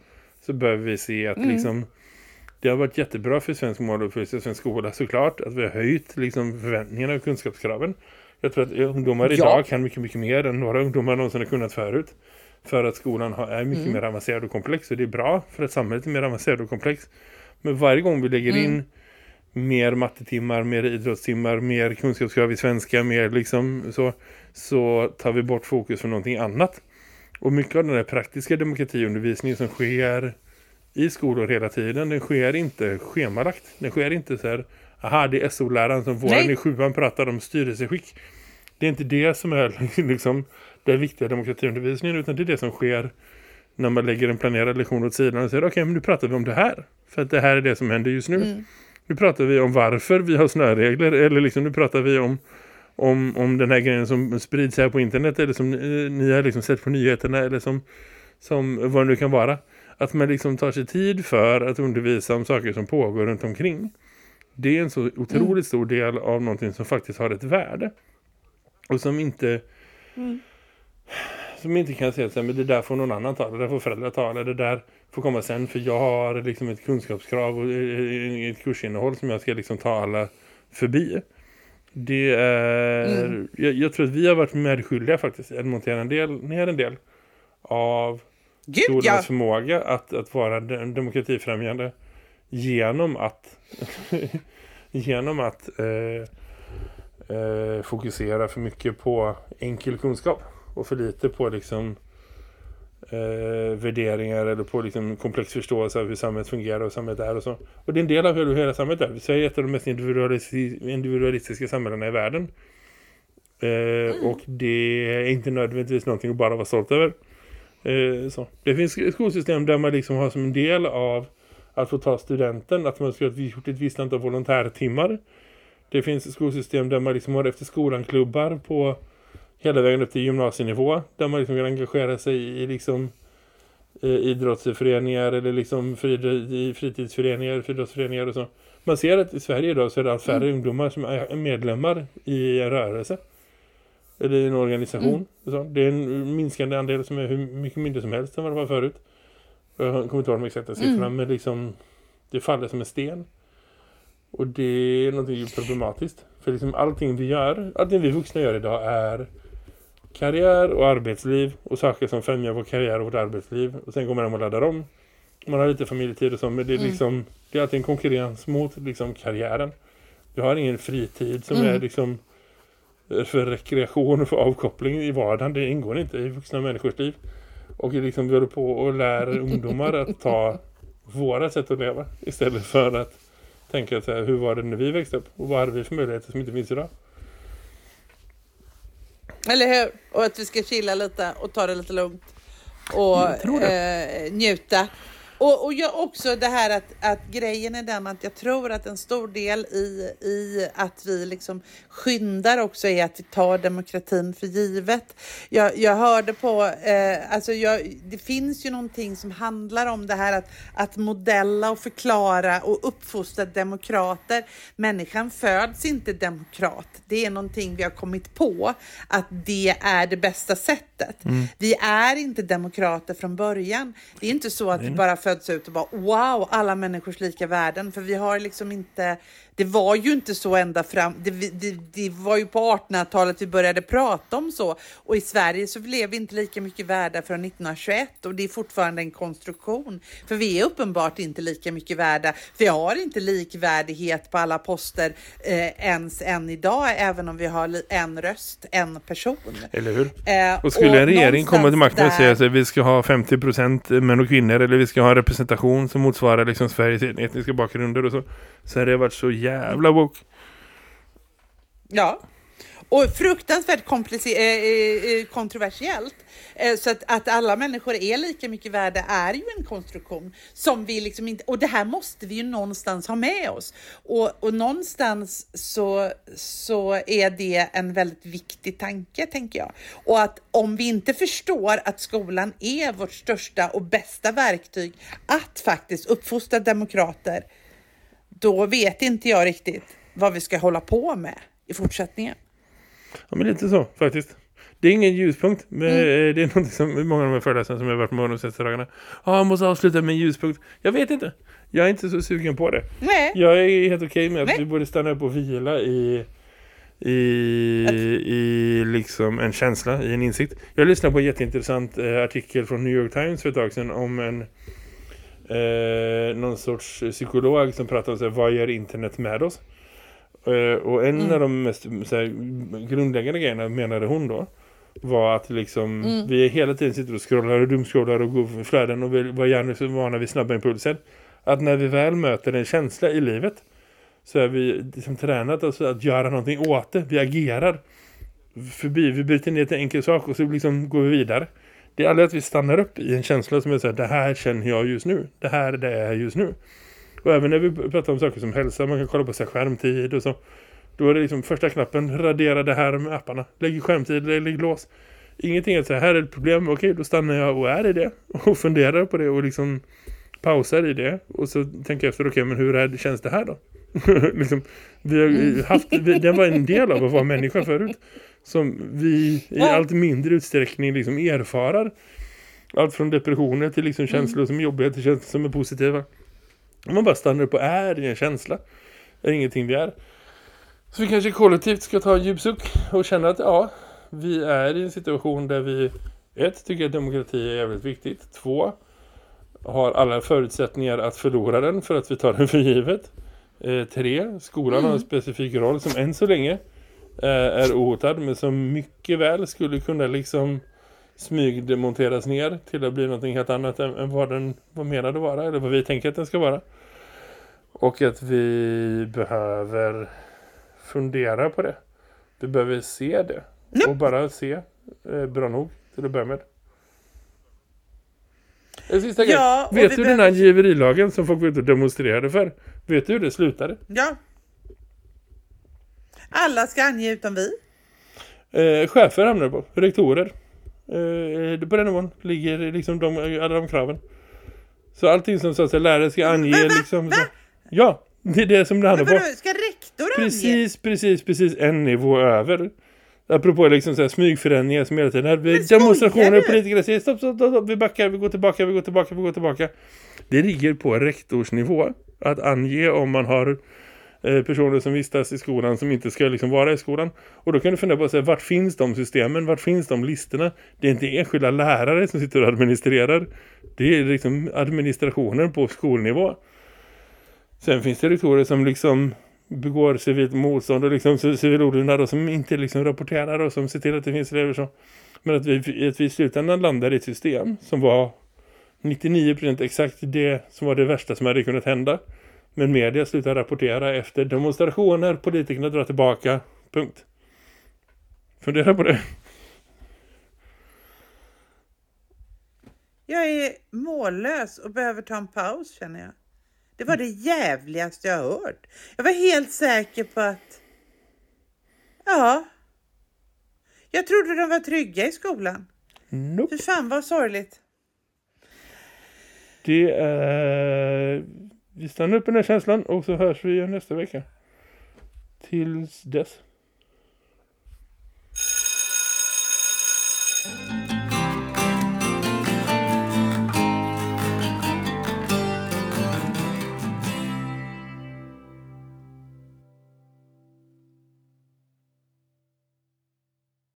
så behöver vi se att liksom, det har varit jättebra för svensk måluppfyllelse och svensk skola såklart att vi har höjt liksom, förväntningarna och kunskapskraven. Jag tror att ungdomar Ja. idag kan mycket, mycket mer än några ungdomar någonsin har kunnat förut. För att skolan har, är mycket mer avancerad och komplex. Och det är bra för att samhället är mer avancerat och komplex. Men varje gång vi lägger in mer mattetimmar, mer idrottstimmar, mer kunskapskrav i svenska, mer liksom så, så tar vi bort fokus från någonting annat. Och mycket av den här praktiska demokratiundervisningen som sker i skolor hela tiden, den sker inte schemalagt. Den sker inte så här, aha det är SO-läraren som våren Nej. i sjuan pratar om styrelseskick. Det är inte det som är liksom den viktiga demokratiundervisningen utan det är det som sker när man lägger en planerad lektion åt sidan och säger okej men nu pratar vi om det här. För att det här är det som händer just nu. Nu pratar vi om varför vi har snöregler eller liksom nu pratar vi om om, om den här grejen som sprids här på internet eller som ni, ni har liksom sett på nyheterna eller som, som vad det nu kan vara. Att man liksom tar sig tid för att undervisa om saker som pågår runt omkring. Det är en så otroligt stor del av någonting som faktiskt har ett värde. Och som inte som inte kan säga att men det där får någon annan ta, det där får föräldrar ta, eller det där får komma sen för jag har liksom ett kunskapskrav och eh, ett kursinnehåll som jag ska liksom ta alla förbi. Det är, jag, jag tror att vi har varit medskyldiga faktiskt att montera en del, ner en del av skolans ja. förmåga att, att vara de- demokratifrämjande genom att genom att eh, eh, fokusera för mycket på enkel kunskap och för lite på liksom eh, värderingar eller på liksom komplex förståelse av hur samhället fungerar och samhället är och så. Och det är en del av hur hela samhället är. Sverige är ett av de mest individualis- individualistiska samhällena i världen. Eh, Och det är inte nödvändigtvis någonting att bara vara stolt över. Eh, så. Det finns skolsystem där man liksom har som en del av att få ta studenten att man ska ha gjort ett visst antal volontärtimmar. Det finns skolsystem där man liksom har efter skolan-klubbar på hela vägen upp till gymnasienivå där man liksom kan engagera sig i liksom eh, idrottsföreningar eller liksom frid- fritidsföreningar, friidrottsföreningar och så. Man ser att i Sverige idag så är det allt färre ungdomar som är medlemmar i en rörelse eller i en organisation. Så. Det är en minskande andel som är hur mycket mindre som helst än vad det var förut. Jag kommer inte ihåg de exakta siffrorna men liksom det faller som en sten. Och det är någonting problematiskt. För liksom allting vi gör, allting vi vuxna gör idag är karriär och arbetsliv och saker som främjar vår karriär och vårt arbetsliv. Och sen går man hem och laddar om. Man har lite familjetid och så, men det är liksom det är alltid en konkurrens mot liksom karriären. Du har ingen fritid som är liksom för rekreation och för avkoppling i vardagen. Det ingår inte i vuxna människors liv. Och liksom vi håller på och lär ungdomar att ta våra sätt att leva istället för att tänka så här, hur var det när vi växte upp och vad hade vi för möjligheter som inte finns idag? Eller hur? Och att vi ska chilla lite och ta det lite lugnt. Och tror eh, njuta. Och, och jag också det här att, att grejen är den att jag tror att en stor del i, i att vi liksom skyndar också är att vi tar demokratin för givet. Jag, jag hörde på, eh, alltså jag, det finns ju någonting som handlar om det här att, att modella och förklara och uppfostra demokrater. Människan föds inte demokrat. Det är någonting vi har kommit på att det är det bästa sättet. Vi är inte demokrater från början. Det är inte så att vi bara föds ut och bara wow, alla människors lika värden. För vi har liksom inte, det var ju inte så ända fram, det, det, det var ju på 1800-talet vi började prata om så. Och i Sverige så blev vi inte lika mycket värda från 1921 och det är fortfarande en konstruktion. För vi är uppenbart inte lika mycket värda. Vi har inte likvärdighet på alla poster eh, ens än idag, även om vi har en röst, en person. Eller hur? Eh, Och skulle en regering komma till makten och säga att vi ska ha 50% män och kvinnor eller vi ska ha representation som motsvarar liksom Sveriges etniska bakgrunder och så. Så har det varit så jävla bok. Ja. och fruktansvärt komplicer- eh, eh, eh, kontroversiellt. Så att, att alla människor är lika mycket värda är ju en konstruktion som vi liksom inte, och det här måste vi ju någonstans ha med oss. Och, och någonstans så, så är det en väldigt viktig tanke, tänker jag. Och att om vi inte förstår att skolan är vårt största och bästa verktyg att faktiskt uppfostra demokrater, då vet inte jag riktigt vad vi ska hålla på med i fortsättningen. Ja, men lite så faktiskt. Det är ingen ljuspunkt. Men Mm. Det är något som många av de här föreläsarna som jag har varit med de senaste dagarna. Ja, jag måste avsluta med en ljuspunkt. Jag vet inte. Jag är inte så sugen på det. Nej, Jag är helt okej med att Nej. vi borde stanna upp och vila i, i, i liksom en känsla, i en insikt. Jag lyssnade på en jätteintressant eh, artikel från New York Times för ett tag sedan om en eh, någon sorts psykolog som pratade om så här, vad gör internet med oss? Eh, och en Mm. av de mest så här, grundläggande grejerna menade hon då var att liksom Mm. vi hela tiden sitter och scrollar och dumscrollar och går flöden och vi var gärna så vana vid snabba impulser. Att när vi väl möter en känsla i livet så är vi liksom tränat oss att göra någonting åt det. Vi agerar förbi, vi bryter ner till en enkel sak och så liksom går vi vidare. Det är aldrig att vi stannar upp i en känsla som är så här, det här känner jag just nu. Det här är det jag är just nu. Och även när vi pratar om saker som hälsa, man kan kolla på sig skärmtid och så. Då är det liksom första knappen, radera det här med apparna. Lägg skärmtid, lägg lås. Ingenting att säga, här är ett problem, okej då stannar jag och är i det. Och funderar på det och liksom pausar i det. Och så tänker jag efter, okej men hur är det, känns det här då? liksom, vi har ju haft, vi, det var en del av att vara människa förut. Som vi i allt mindre utsträckning liksom erfarar. Allt från depressioner till liksom känslor som är jobbiga till känslor som är positiva. Man bara stannar upp och är i en känsla. Är ingenting vi är. Så vi kanske kollektivt ska ta en djupsuck och känna att ja, vi är i en situation där vi ett, tycker att demokrati är jävligt viktigt. Två, har alla förutsättningar att förlora den för att vi tar den för givet. Eh, tre, skolan har en specifik roll som än så länge eh, är ohotad men som mycket väl skulle kunna liksom smygdemonteras ner till att bli någonting helt annat än, än vad den var menad att vara eller vad vi tänker att den ska vara. Och att vi behöver fundera på det. Vi behöver se det. Och bara se eh, bra nog till att börja med. En sista grej. Ja, Vet du den här giverilagen som folk var ute och demonstrerade för? Vet du hur det slutade? ja. Alla ska ange utom vi. Eh, chefer hamnar på. Rektorer. Eh, på den nivån ligger liksom de, alla de kraven. Så allting som så att säga, lärare ska ange Men va? liksom. Så. Ja, det är det som det handlar vadå, ska rektor ange? Precis, precis, precis en nivå över. Apropå liksom så här smygförändringar som hela tiden är. Vi- Men skojar Demonstrationer och politiker säger stopp, stopp, stopp, stopp, vi backar, vi går tillbaka, vi går tillbaka, vi går tillbaka. Det ligger på rektorsnivå att ange om man har eh, personer som vistas i skolan som inte ska liksom vara i skolan. Och då kan du fundera på sig, vart finns de systemen? Vart finns de listorna? Det är inte enskilda lärare som sitter och administrerar. Det är liksom administrationen på skolnivå. Sen finns det rektorer som liksom begår civilt motstånd och liksom civil olydnad och som inte liksom rapporterar och som ser till att det finns elever så. Men att vi, att vi i slutändan landar i ett system som var 99% exakt det som var det värsta som hade kunnat hända. Men media slutar rapportera efter demonstrationer, politikerna drar tillbaka, punkt. Fundera på det. Jag är mållös och behöver ta en paus känner jag. Det var det jävligaste jag hört. Jag var helt säker på att... Ja. Jag trodde de var trygga i skolan. Nope. Fy fan vad sorgligt. Det är... Vi stannar upp den här känslan och så hörs vi nästa vecka. Tills dess.